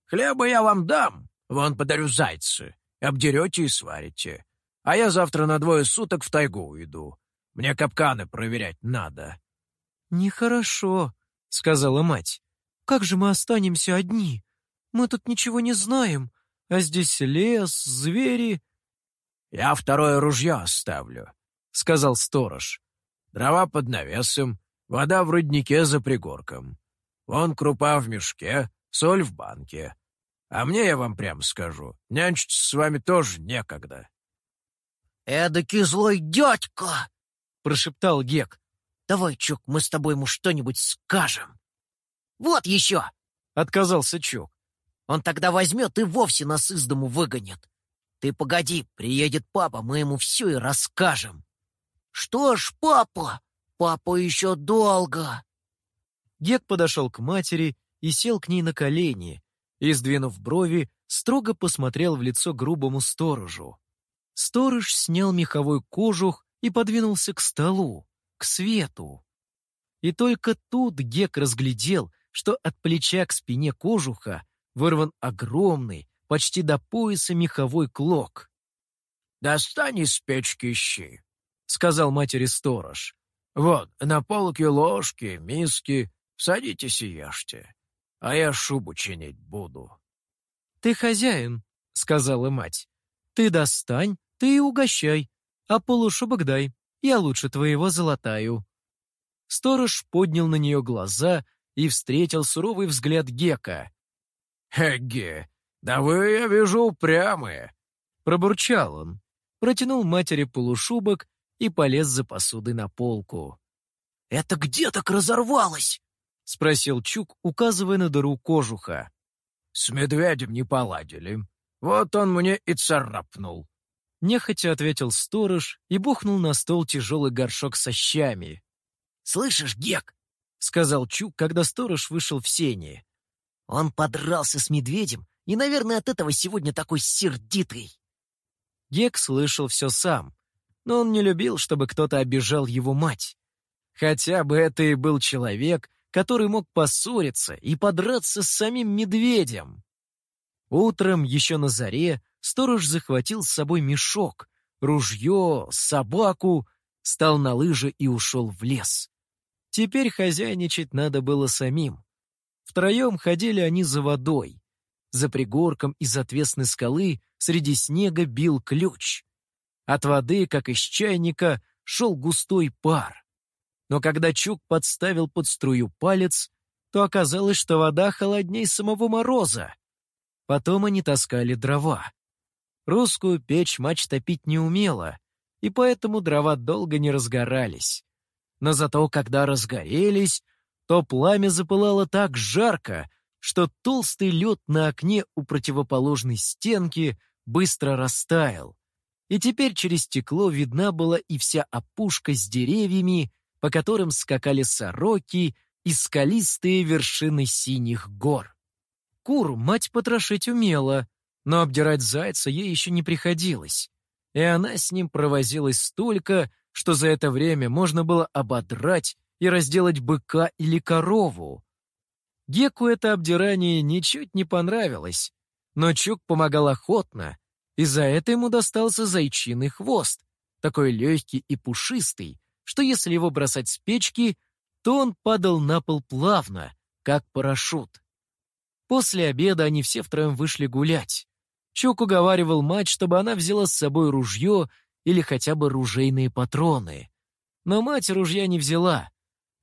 «Хлеба я вам дам, вон подарю зайцы, обдерете и сварите. А я завтра на двое суток в тайгу уйду. Мне капканы проверять надо». «Нехорошо», — сказала мать. «Как же мы останемся одни? Мы тут ничего не знаем, а здесь лес, звери...» «Я второе ружье оставлю», — сказал сторож. «Дрова под навесом, Вода в руднике за пригорком. Вон крупа в мешке, соль в банке. А мне, я вам прямо скажу, нянчиться с вами тоже некогда». «Эдакий злой дядька!» — прошептал Гек. «Давай, Чук, мы с тобой ему что-нибудь скажем». «Вот еще!» — отказался Чук. «Он тогда возьмет и вовсе нас из дому выгонит. Ты погоди, приедет папа, мы ему все и расскажем». «Что ж, папа?» Папа еще долго!» Гек подошел к матери и сел к ней на колени, и, сдвинув брови, строго посмотрел в лицо грубому сторожу. Сторож снял меховой кожух и подвинулся к столу, к свету. И только тут Гек разглядел, что от плеча к спине кожуха вырван огромный, почти до пояса меховой клок. «Достань из печки щи», — сказал матери сторож. Вот, на полке ложки, миски. Садитесь и ешьте. А я шубу чинить буду. Ты хозяин, — сказала мать. Ты достань, ты и угощай, а полушубок дай, я лучше твоего золотаю. Сторож поднял на нее глаза и встретил суровый взгляд Гека. «Эге, да вы, я вижу, упрямые!» Пробурчал он, протянул матери полушубок и полез за посудой на полку. «Это где так разорвалось?» — спросил Чук, указывая на дыру кожуха. «С медведем не поладили. Вот он мне и царапнул». Нехотя ответил сторож и бухнул на стол тяжелый горшок со щами. «Слышишь, Гек?» — сказал Чук, когда сторож вышел в сени. «Он подрался с медведем и, наверное, от этого сегодня такой сердитый». Гек слышал все сам, но он не любил, чтобы кто-то обижал его мать. Хотя бы это и был человек, который мог поссориться и подраться с самим медведем. Утром, еще на заре, сторож захватил с собой мешок, ружье, собаку, стал на лыжи и ушел в лес. Теперь хозяйничать надо было самим. Втроем ходили они за водой. За пригорком из отвесной скалы среди снега бил ключ. От воды, как из чайника, шел густой пар. Но когда Чук подставил под струю палец, то оказалось, что вода холодней самого мороза. Потом они таскали дрова. Русскую печь мать топить не умела, и поэтому дрова долго не разгорались. Но зато, когда разгорелись, то пламя запылало так жарко, что толстый лед на окне у противоположной стенки быстро растаял и теперь через стекло видна была и вся опушка с деревьями, по которым скакали сороки и скалистые вершины синих гор. Кур мать потрошить умела, но обдирать зайца ей еще не приходилось, и она с ним провозилась столько, что за это время можно было ободрать и разделать быка или корову. Геку это обдирание ничуть не понравилось, но Чук помогал охотно, и за это ему достался зайчиный хвост, такой легкий и пушистый, что если его бросать с печки, то он падал на пол плавно, как парашют. После обеда они все втроем вышли гулять. Чук уговаривал мать, чтобы она взяла с собой ружье или хотя бы ружейные патроны. Но мать ружья не взяла.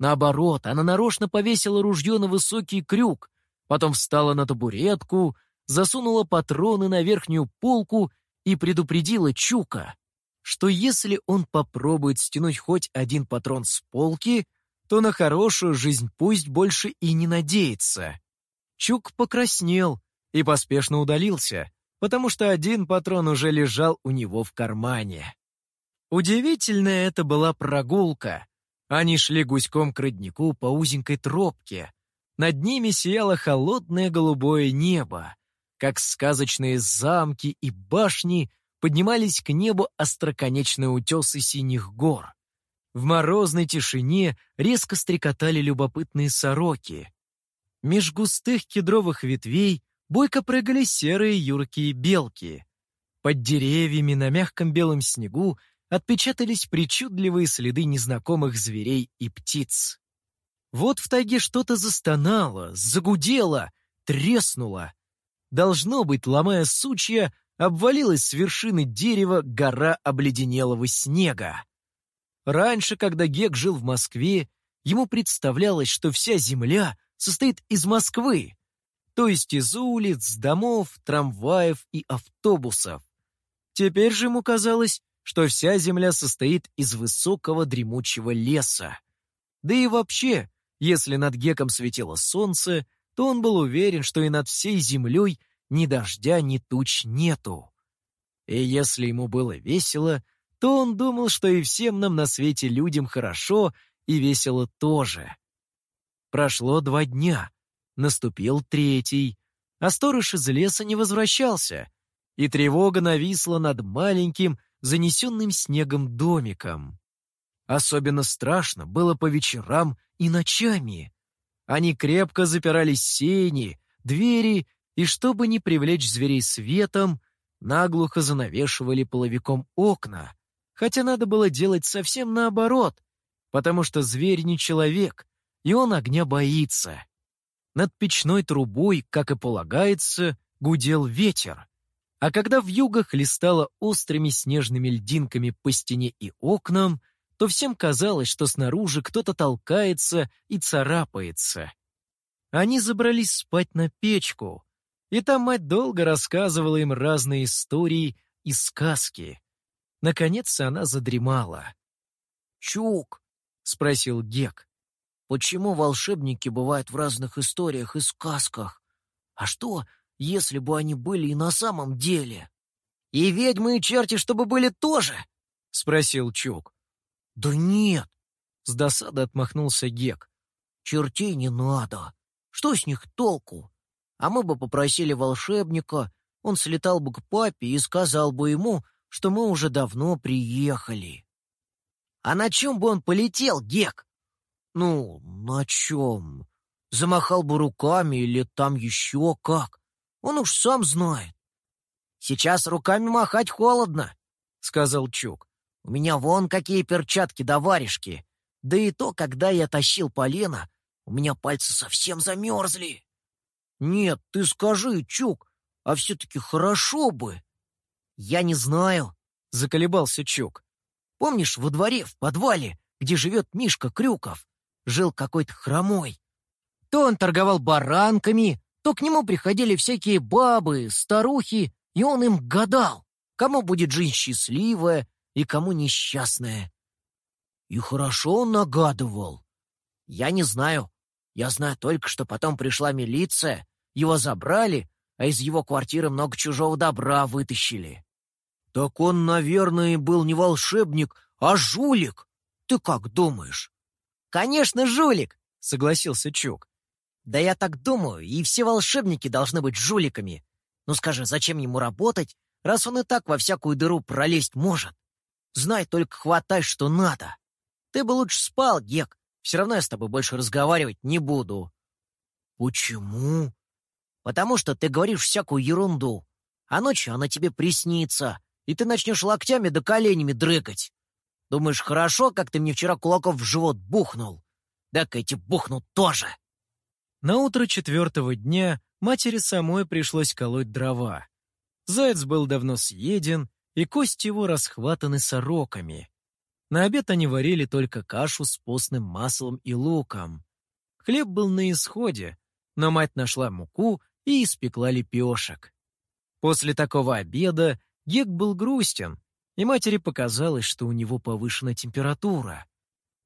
Наоборот, она нарочно повесила ружье на высокий крюк, потом встала на табуретку, засунула патроны на верхнюю полку и предупредила Чука, что если он попробует стянуть хоть один патрон с полки, то на хорошую жизнь пусть больше и не надеется. Чук покраснел и поспешно удалился, потому что один патрон уже лежал у него в кармане. Удивительная это была прогулка. Они шли гуськом к роднику по узенькой тропке. Над ними сияло холодное голубое небо. Как сказочные замки и башни поднимались к небу остроконечные утесы синих гор. В морозной тишине резко стрекотали любопытные сороки. Меж густых кедровых ветвей бойко прыгали серые юркие белки. Под деревьями на мягком белом снегу отпечатались причудливые следы незнакомых зверей и птиц. Вот в тайге что-то застонало, загудело, треснуло. Должно быть, ломая сучья, обвалилась с вершины дерева гора обледенелого снега. Раньше, когда Гек жил в Москве, ему представлялось, что вся земля состоит из Москвы, то есть из улиц, домов, трамваев и автобусов. Теперь же ему казалось, что вся земля состоит из высокого дремучего леса. Да и вообще, если над Геком светило солнце, то он был уверен, что и над всей землей ни дождя, ни туч нету. И если ему было весело, то он думал, что и всем нам на свете людям хорошо и весело тоже. Прошло два дня, наступил третий, а сторож из леса не возвращался, и тревога нависла над маленьким, занесенным снегом домиком. Особенно страшно было по вечерам и ночами. Они крепко запирали сени, двери и, чтобы не привлечь зверей светом, наглухо занавешивали половиком окна, хотя надо было делать совсем наоборот, потому что зверь не человек, и он огня боится. Над печной трубой, как и полагается, гудел ветер. А когда в вьюга хлестало острыми снежными льдинками по стене и окнам, то всем казалось, что снаружи кто-то толкается и царапается. Они забрались спать на печку, и там мать долго рассказывала им разные истории и сказки. Наконец она задремала. «Чук!» — спросил Гек. «Почему волшебники бывают в разных историях и сказках? А что, если бы они были и на самом деле. И ведьмы и черти, чтобы были тоже? — спросил Чук. — Да нет, — с досады отмахнулся Гек. — Чертей не надо. Что с них толку? А мы бы попросили волшебника, он слетал бы к папе и сказал бы ему, что мы уже давно приехали. — А на чем бы он полетел, Гек? — Ну, на чем? Замахал бы руками или там еще как. Он уж сам знает. «Сейчас руками махать холодно», — сказал Чук. «У меня вон какие перчатки да варежки. Да и то, когда я тащил полено, у меня пальцы совсем замерзли». «Нет, ты скажи, Чук, а все-таки хорошо бы». «Я не знаю», — заколебался Чук. «Помнишь, во дворе, в подвале, где живет Мишка Крюков, жил какой-то хромой? То он торговал баранками, то к нему приходили всякие бабы, старухи, и он им гадал, кому будет жизнь счастливая и кому несчастная. И хорошо он нагадывал. Я не знаю. Я знаю только, что потом пришла милиция, его забрали, а из его квартиры много чужого добра вытащили. Так он, наверное, был не волшебник, а жулик. Ты как думаешь? Конечно, жулик, согласился Чук. Да я так думаю, и все волшебники должны быть жуликами. Ну скажи, зачем ему работать, раз он и так во всякую дыру пролезть может? Знай, только хватай, что надо. Ты бы лучше спал, Гек. Все равно я с тобой больше разговаривать не буду. Почему? Потому что ты говоришь всякую ерунду. А ночью она тебе приснится, и ты начнешь локтями да коленями дрыгать. Думаешь, хорошо, как ты мне вчера кулаков в живот бухнул? Так эти бухнут тоже. На утро четвертого дня матери самой пришлось колоть дрова. Заяц был давно съеден, и кости его расхватаны сороками. На обед они варили только кашу с постным маслом и луком. Хлеб был на исходе, но мать нашла муку и испекла лепешек. После такого обеда Гек был грустен, и матери показалось, что у него повышена температура.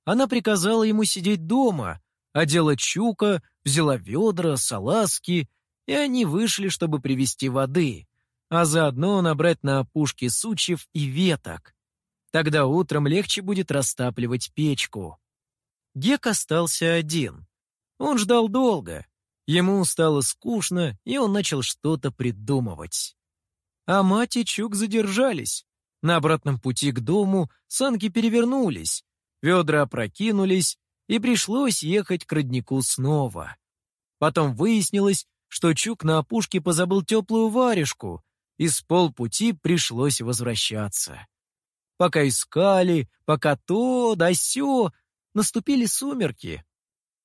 Она приказала ему сидеть дома, одела чука, взяла ведра, салазки, и они вышли, чтобы привезти воды, а заодно набрать на опушке сучьев и веток. Тогда утром легче будет растапливать печку. Гек остался один. Он ждал долго. Ему стало скучно, и он начал что-то придумывать. А мать и Чук задержались. На обратном пути к дому санки перевернулись, ведра опрокинулись, и пришлось ехать к роднику снова. Потом выяснилось, что Чук на опушке позабыл теплую варежку, и с полпути пришлось возвращаться. Пока искали, пока то да сё, наступили сумерки.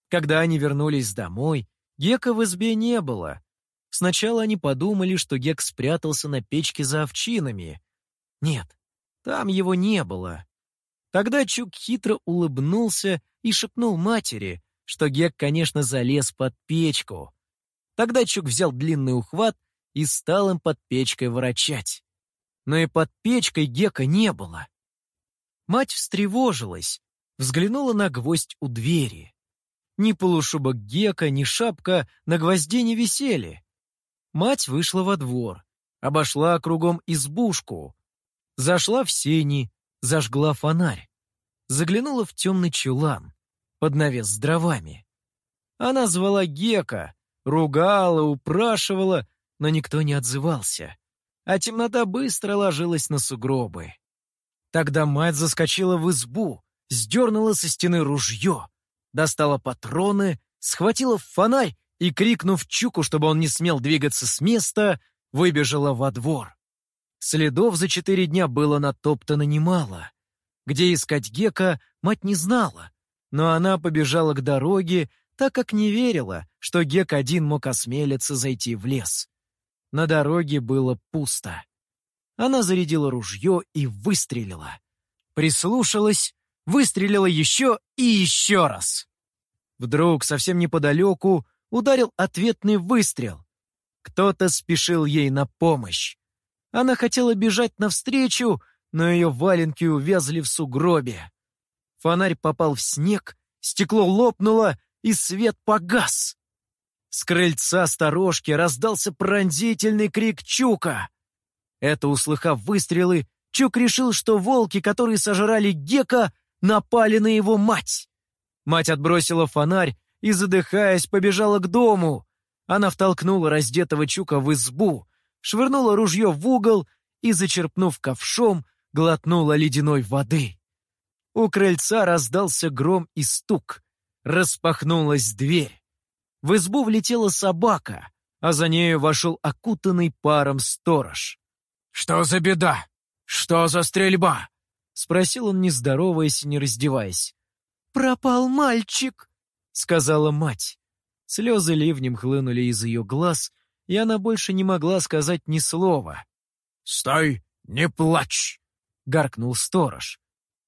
Когда они вернулись домой, Гека в избе не было. Сначала они подумали, что Гек спрятался на печке за овчинами, нет, там его не было. Тогда Чук хитро улыбнулся и шепнул матери, что Гек, конечно, залез под печку. Тогда Чук взял длинный ухват и стал им под печкой ворочать. Но и под печкой Гека не было. Мать встревожилась, взглянула на гвоздь у двери. Ни полушубок Гека, ни шапка на гвозде не висели. Мать вышла во двор, обошла кругом избушку, Зашла в сени, зажгла фонарь. Заглянула в темный чулан, под навес с дровами. Она звала Гека, ругала, упрашивала, но никто не отзывался. А темнота быстро ложилась на сугробы. Тогда мать заскочила в избу, сдернула со стены ружье, достала патроны, схватила фонарь и, крикнув Чуку, чтобы он не смел двигаться с места, выбежала во двор. Следов за четыре дня было натоптано немало. Где искать Гека, мать не знала, но она побежала к дороге, так как не верила, что Гек один мог осмелиться зайти в лес. На дороге было пусто. Она зарядила ружье и выстрелила. Прислушалась, выстрелила еще и еще раз. Вдруг, совсем неподалеку, ударил ответный выстрел. Кто-то спешил ей на помощь. Она хотела бежать навстречу, но ее валенки увязли в сугробе. Фонарь попал в снег, стекло лопнуло, и свет погас. С крыльца сторожки раздался пронзительный крик Чука. Это услыхав выстрелы, Чук решил, что волки, которые сожрали Гека, напали на его мать. Мать отбросила фонарь и, задыхаясь, побежала к дому. Она втолкнула раздетого Чука в избу, швырнула ружье в угол и, зачерпнув ковшом, глотнула ледяной воды. У крыльца раздался гром и стук. Распахнулась дверь. В избу влетела собака, а за нею вошел окутанный паром сторож. «Что за беда? Что за стрельба?» — спросил он, не здороваясь и не раздеваясь. «Пропал мальчик», — сказала мать. Слезы ливнем хлынули из ее глаз, и она больше не могла сказать ни слова. «Стой, не плачь!» — гаркнул сторож.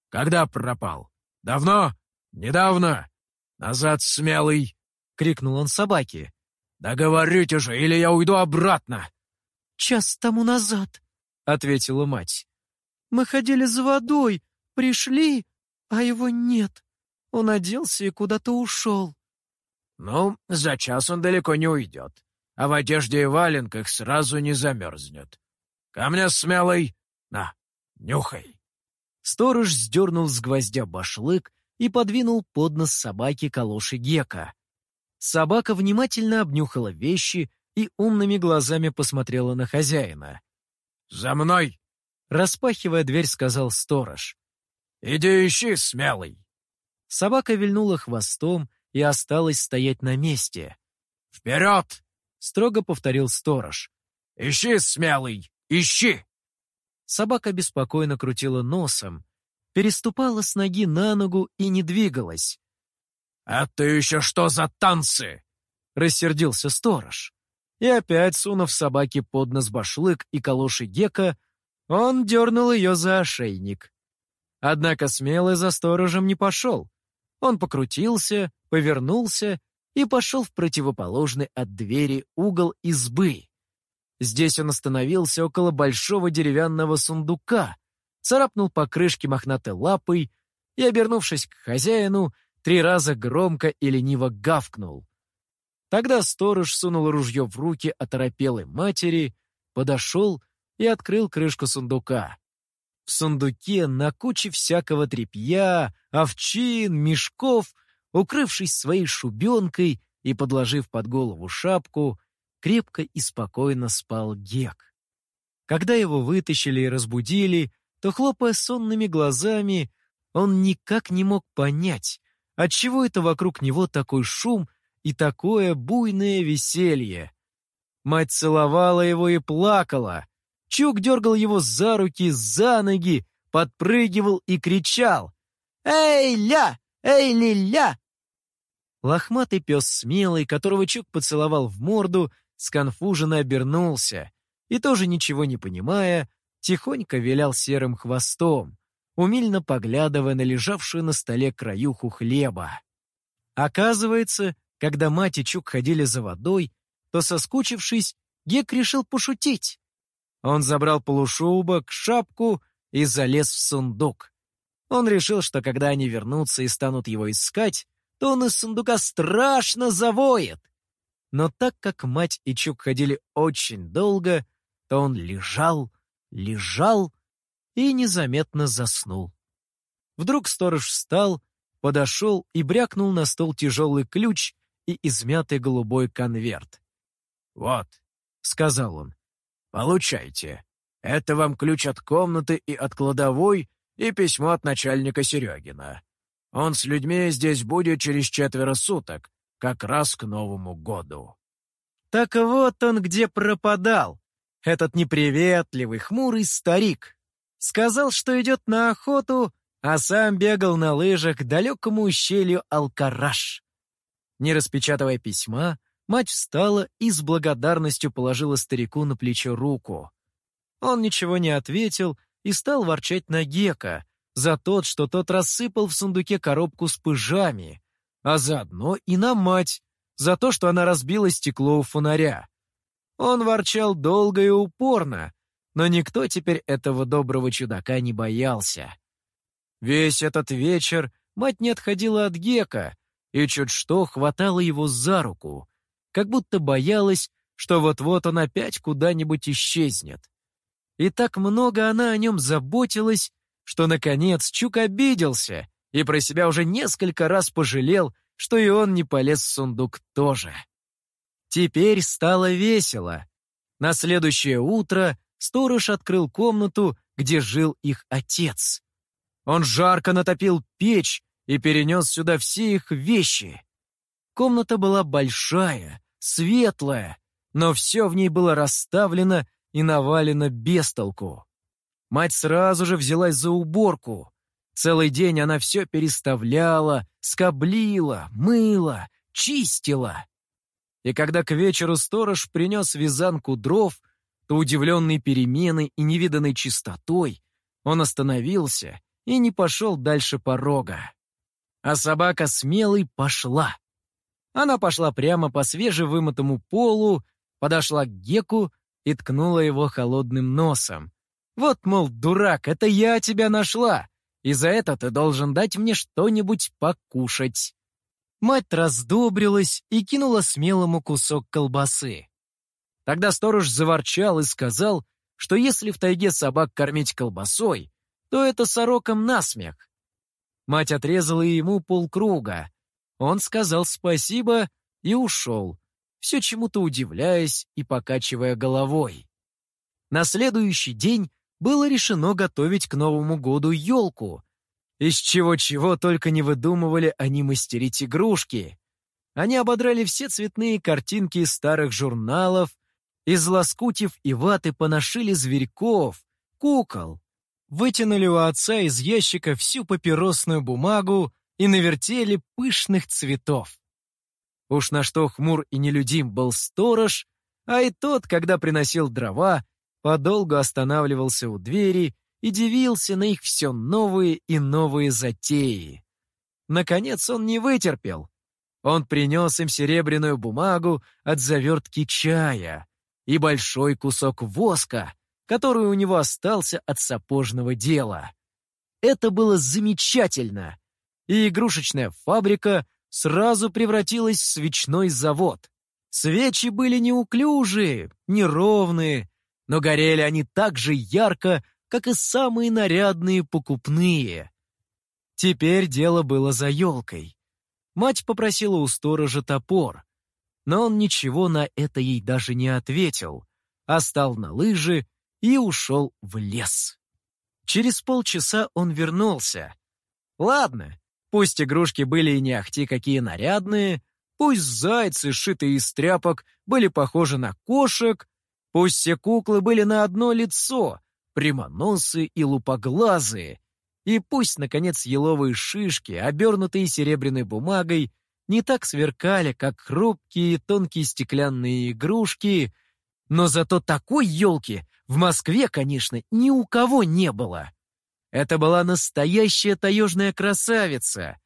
«Когда пропал? Давно? Недавно? Назад, смелый!» — крикнул он собаке. «Да говорите же, или я уйду обратно!» «Час тому назад», — ответила мать. «Мы ходили за водой, пришли, а его нет. Он оделся и куда-то ушел». «Ну, за час он далеко не уйдет а в одежде и валенках сразу не замерзнет. Ко мне смелый, на, нюхай. Сторож сдернул с гвоздя башлык и подвинул под нос собаки калоши Гека. Собака внимательно обнюхала вещи и умными глазами посмотрела на хозяина. «За мной!» — распахивая дверь, сказал сторож. «Иди ищи, смелый!» Собака вильнула хвостом и осталась стоять на месте. «Вперед!» строго повторил сторож. «Ищи, смелый, ищи!» Собака беспокойно крутила носом, переступала с ноги на ногу и не двигалась. «Это еще что за танцы?» — рассердился сторож. и опять, сунув собаке под нос башлык и калоши Гека, он дернул ее за ошейник. Однако смелый за сторожем не пошел. Он покрутился, повернулся и пошел в противоположный от двери угол избы. Здесь он остановился около большого деревянного сундука, царапнул по крышке мохнатой лапой и, обернувшись к хозяину, три раза громко и лениво гавкнул. Тогда сторож сунул ружье в руки оторопелой матери, подошел и открыл крышку сундука. В сундуке на куче всякого тряпья, овчин, мешков, укрывшись своей шубенкой и подложив под голову шапку, крепко и спокойно спал Гек. Когда его вытащили и разбудили, то, хлопая сонными глазами, он никак не мог понять, отчего это вокруг него такой шум и такое буйное веселье. Мать целовала его и плакала. Чук дергал его за руки, за ноги, подпрыгивал и кричал. «Эй, ля! Эй, ли-ля!» Лохматый пес смелый, которого Чук поцеловал в морду, сконфуженно обернулся и, тоже ничего не понимая, тихонько вилял серым хвостом, умильно поглядывая на лежавшую на столе краюху хлеба. Оказывается, когда мать и Чук ходили за водой, то, соскучившись, Гек решил пошутить. Он забрал полушубок, шапку и залез в сундук. Он решил, что когда они вернутся и станут его искать, то он из сундука страшно завоет. Но так как мать и Чук ходили очень долго, то он лежал, лежал и незаметно заснул. Вдруг сторож встал, подошел и брякнул на стол тяжелый ключ и измятый голубой конверт. «Вот», — сказал он, — «получайте. Это вам ключ от комнаты и от кладовой и письмо от начальника Серегина. Он с людьми здесь будет через четверо суток, как раз к Новому году». Так вот он где пропадал, этот неприветливый, хмурый старик. Сказал, что идет на охоту, а сам бегал на лыжах к далекому ущелью Алкараш. Не распечатывая письма, мать встала и с благодарностью положила старику на плечо руку. Он ничего не ответил и стал ворчать на Гека за тот, что тот рассыпал в сундуке коробку с пыжами, а заодно и на мать, за то, что она разбила стекло у фонаря. Он ворчал долго и упорно, но никто теперь этого доброго чудака не боялся. Весь этот вечер мать не отходила от Гека и чуть что хватала его за руку, как будто боялась, что вот-вот он опять куда-нибудь исчезнет. И так много она о нем заботилась, что, наконец, Чук обиделся и про себя уже несколько раз пожалел, что и он не полез в сундук тоже. Теперь стало весело. На следующее утро сторож открыл комнату, где жил их отец. Он жарко натопил печь и перенес сюда все их вещи. Комната была большая, светлая, но все в ней было расставлено и навалено без толку. Мать сразу же взялась за уборку. Целый день она все переставляла, скоблила, мыла, чистила. И когда к вечеру сторож принес вязанку дров, то, удивленный переменой и невиданной чистотой, он остановился и не пошел дальше порога. А собака смелой пошла. Она пошла прямо по свежевымытому полу, подошла к Геку и ткнула его холодным носом. «Вот, мол, дурак, это я тебя нашла, и за это ты должен дать мне что-нибудь покушать». Мать раздобрилась и кинула смелому кусок колбасы. Тогда сторож заворчал и сказал, что если в тайге собак кормить колбасой, то это сороком насмех. Мать отрезала ему полкруга. Он сказал спасибо и ушел, все чему-то удивляясь и покачивая головой. На следующий день было решено готовить к Новому году елку, из чего-чего только не выдумывали они мастерить игрушки. Они ободрали все цветные картинки из старых журналов, из лоскутьев и ваты поношили зверьков, кукол. Вытянули у отца из ящика всю папиросную бумагу и навертели пышных цветов. Уж на что хмур и нелюдим был сторож, А и тот, когда приносил дрова, подолгу останавливался у двери и дивился на их все новые и новые затеи. Наконец он не вытерпел. Он принес им серебряную бумагу от завертки чая и большой кусок воска, который у него остался от сапожного дела. Это было замечательно, и игрушечная фабрика сразу превратилась в свечной завод. Свечи были неуклюжие, неровные, но горели они так же ярко, как и самые нарядные покупные. Теперь дело было за елкой. Мать попросила у сторожа топор, но он ничего на это ей даже не ответил, а стал на лыжи и ушел в лес. Через полчаса он вернулся. Ладно, пусть игрушки были и не ахти какие нарядные, пусть зайцы, сшитые из тряпок, были похожи на кошек, пусть все куклы были на одно лицо, прямоносые и лупоглазые. И пусть, наконец, еловые шишки, обернутые серебряной бумагой, не так сверкали, как хрупкие тонкие стеклянные игрушки, но зато такой елки в Москве, конечно, ни у кого не было. Это была настоящая таежная красавица.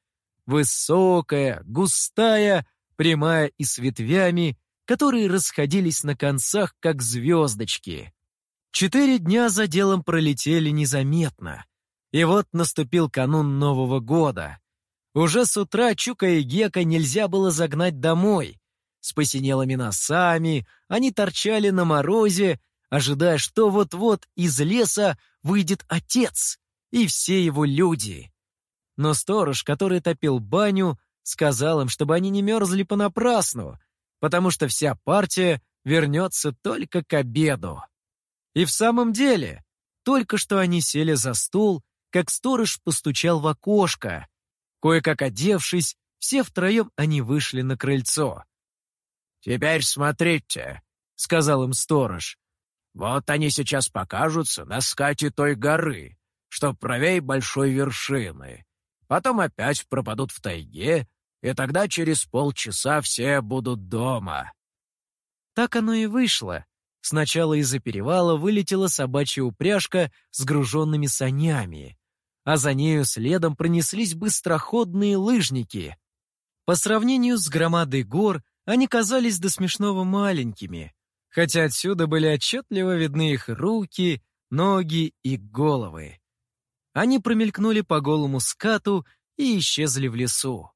Высокая, густая, прямая и с ветвями, которые расходились на концах, как звездочки. Четыре дня за делом пролетели незаметно. И вот наступил канун Нового года. Уже с утра Чука и Гека нельзя было загнать домой. С посинелыми носами они торчали на морозе, ожидая, что вот-вот из леса выйдет отец и все его люди. Но сторож, который топил баню, сказал им, чтобы они не мерзли понапрасну, потому что вся партия вернется только к обеду. И в самом деле, только что они сели за стол, как сторож постучал в окошко. Кое-как одевшись, все втроем они вышли на крыльцо. «Теперь смотрите», — сказал им сторож. «Вот они сейчас покажутся на скате той горы, что правей большой вершины. Потом опять пропадут в тайге, и тогда через полчаса все будут дома». Так оно и вышло. Сначала из-за перевала вылетела собачья упряжка с груженными санями, а за нею следом пронеслись быстроходные лыжники. По сравнению с громадой гор, они казались до смешного маленькими, хотя отсюда были отчетливо видны их руки, ноги и головы. Они промелькнули по голому скату и исчезли в лесу.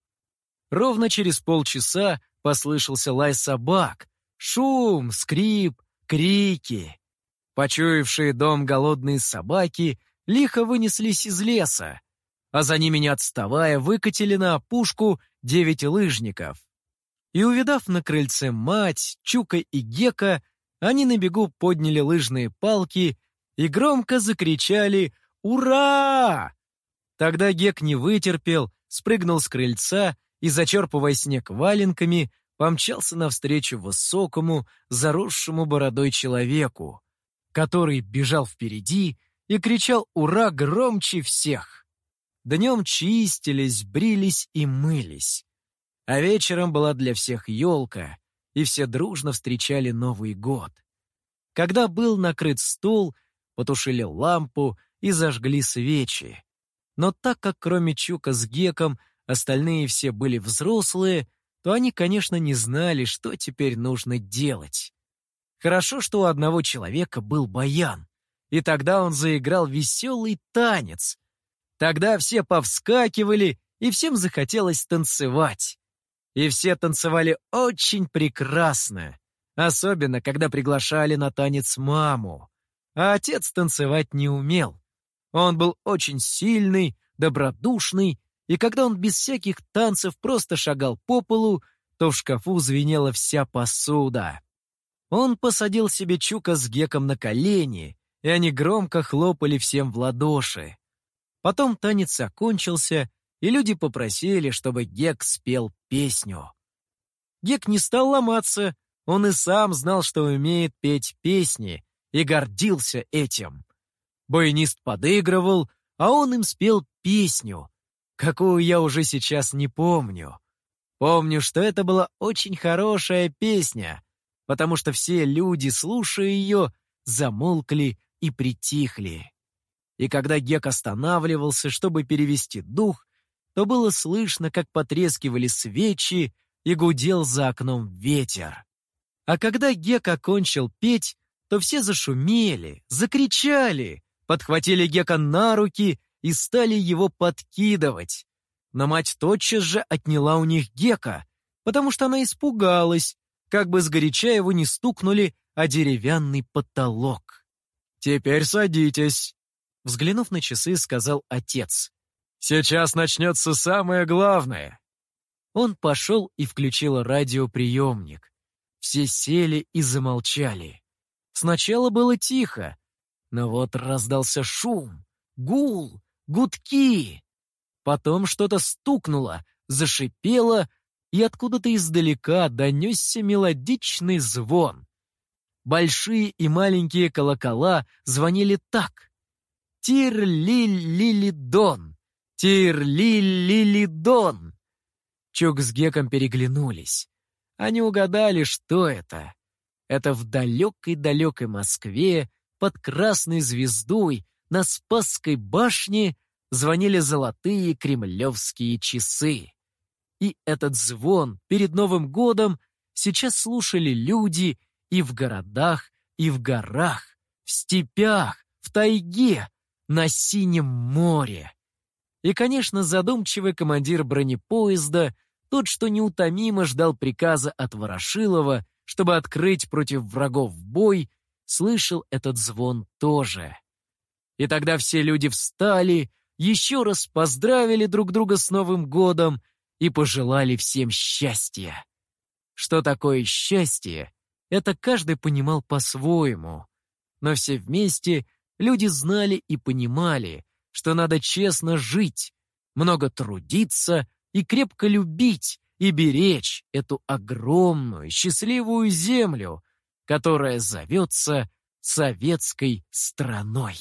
Ровно через полчаса послышался лай собак, шум, скрип, Крики! Почуявшие дом голодные собаки лихо вынеслись из леса, а за ними, не отставая, выкатили на опушку девять лыжников. И, увидав на крыльце мать, Чука и Гека, они на бегу подняли лыжные палки и громко закричали «Ура!». Тогда Гек не вытерпел, спрыгнул с крыльца и, зачерпывая снег валенками, помчался навстречу высокому, заросшему бородой человеку, который бежал впереди и кричал «Ура!» громче всех. Днем чистились, брились и мылись. А вечером была для всех елка, и все дружно встречали Новый год. Когда был накрыт стол, потушили лампу и зажгли свечи. Но так как кроме Чука с Геком остальные все были взрослые, то они, конечно, не знали, что теперь нужно делать. Хорошо, что у одного человека был баян, и тогда он заиграл веселый танец. Тогда все повскакивали, и всем захотелось танцевать. И все танцевали очень прекрасно, особенно когда приглашали на танец маму. А отец танцевать не умел. Он был очень сильный, добродушный и когда он без всяких танцев просто шагал по полу, то в шкафу звенела вся посуда. Он посадил себе Чука с Геком на колени, и они громко хлопали всем в ладоши. Потом танец окончился, и люди попросили, чтобы Гек спел песню. Гек не стал ломаться, он и сам знал, что умеет петь песни, и гордился этим. Баянист подыгрывал, а он им спел песню, какую я уже сейчас не помню. Помню, что это была очень хорошая песня, потому что все люди, слушая ее, замолкли и притихли. И когда Гек останавливался, чтобы перевести дух, то было слышно, как потрескивали свечи и гудел за окном ветер. А когда Гек окончил петь, то все зашумели, закричали, подхватили Гека на руки и стали его подкидывать. Но мать тотчас же отняла у них Гека, потому что она испугалась, как бы сгоряча его не стукнули о деревянный потолок. «Теперь садитесь», — взглянув на часы, сказал отец. «Сейчас начнется самое главное». Он пошел и включил радиоприемник. Все сели и замолчали. Сначала было тихо, но вот раздался шум, гул, гудки. Потом что-то стукнуло, зашипело, и откуда-то издалека донесся мелодичный звон. Большие и маленькие колокола звонили так. Тир-ли-ли-ли-дон, тир-ли-ли-ли-дон. Чук с Геком переглянулись. Они угадали, что это. Это в далекой-далекой Москве под красной звездой на Спасской башне звонили золотые кремлевские часы. И этот звон перед Новым годом сейчас слушали люди и в городах, и в горах, в степях, в тайге, на синем море. И, конечно, задумчивый командир бронепоезда, тот, что неутомимо ждал приказа от Ворошилова, чтобы открыть против врагов бой, слышал этот звон тоже. И тогда все люди встали, еще раз поздравили друг друга с Новым годом и пожелали всем счастья. Что такое счастье, это каждый понимал по-своему. Но все вместе люди знали и понимали, что надо честно жить, много трудиться и крепко любить и беречь эту огромную счастливую землю, которая зовется советской страной.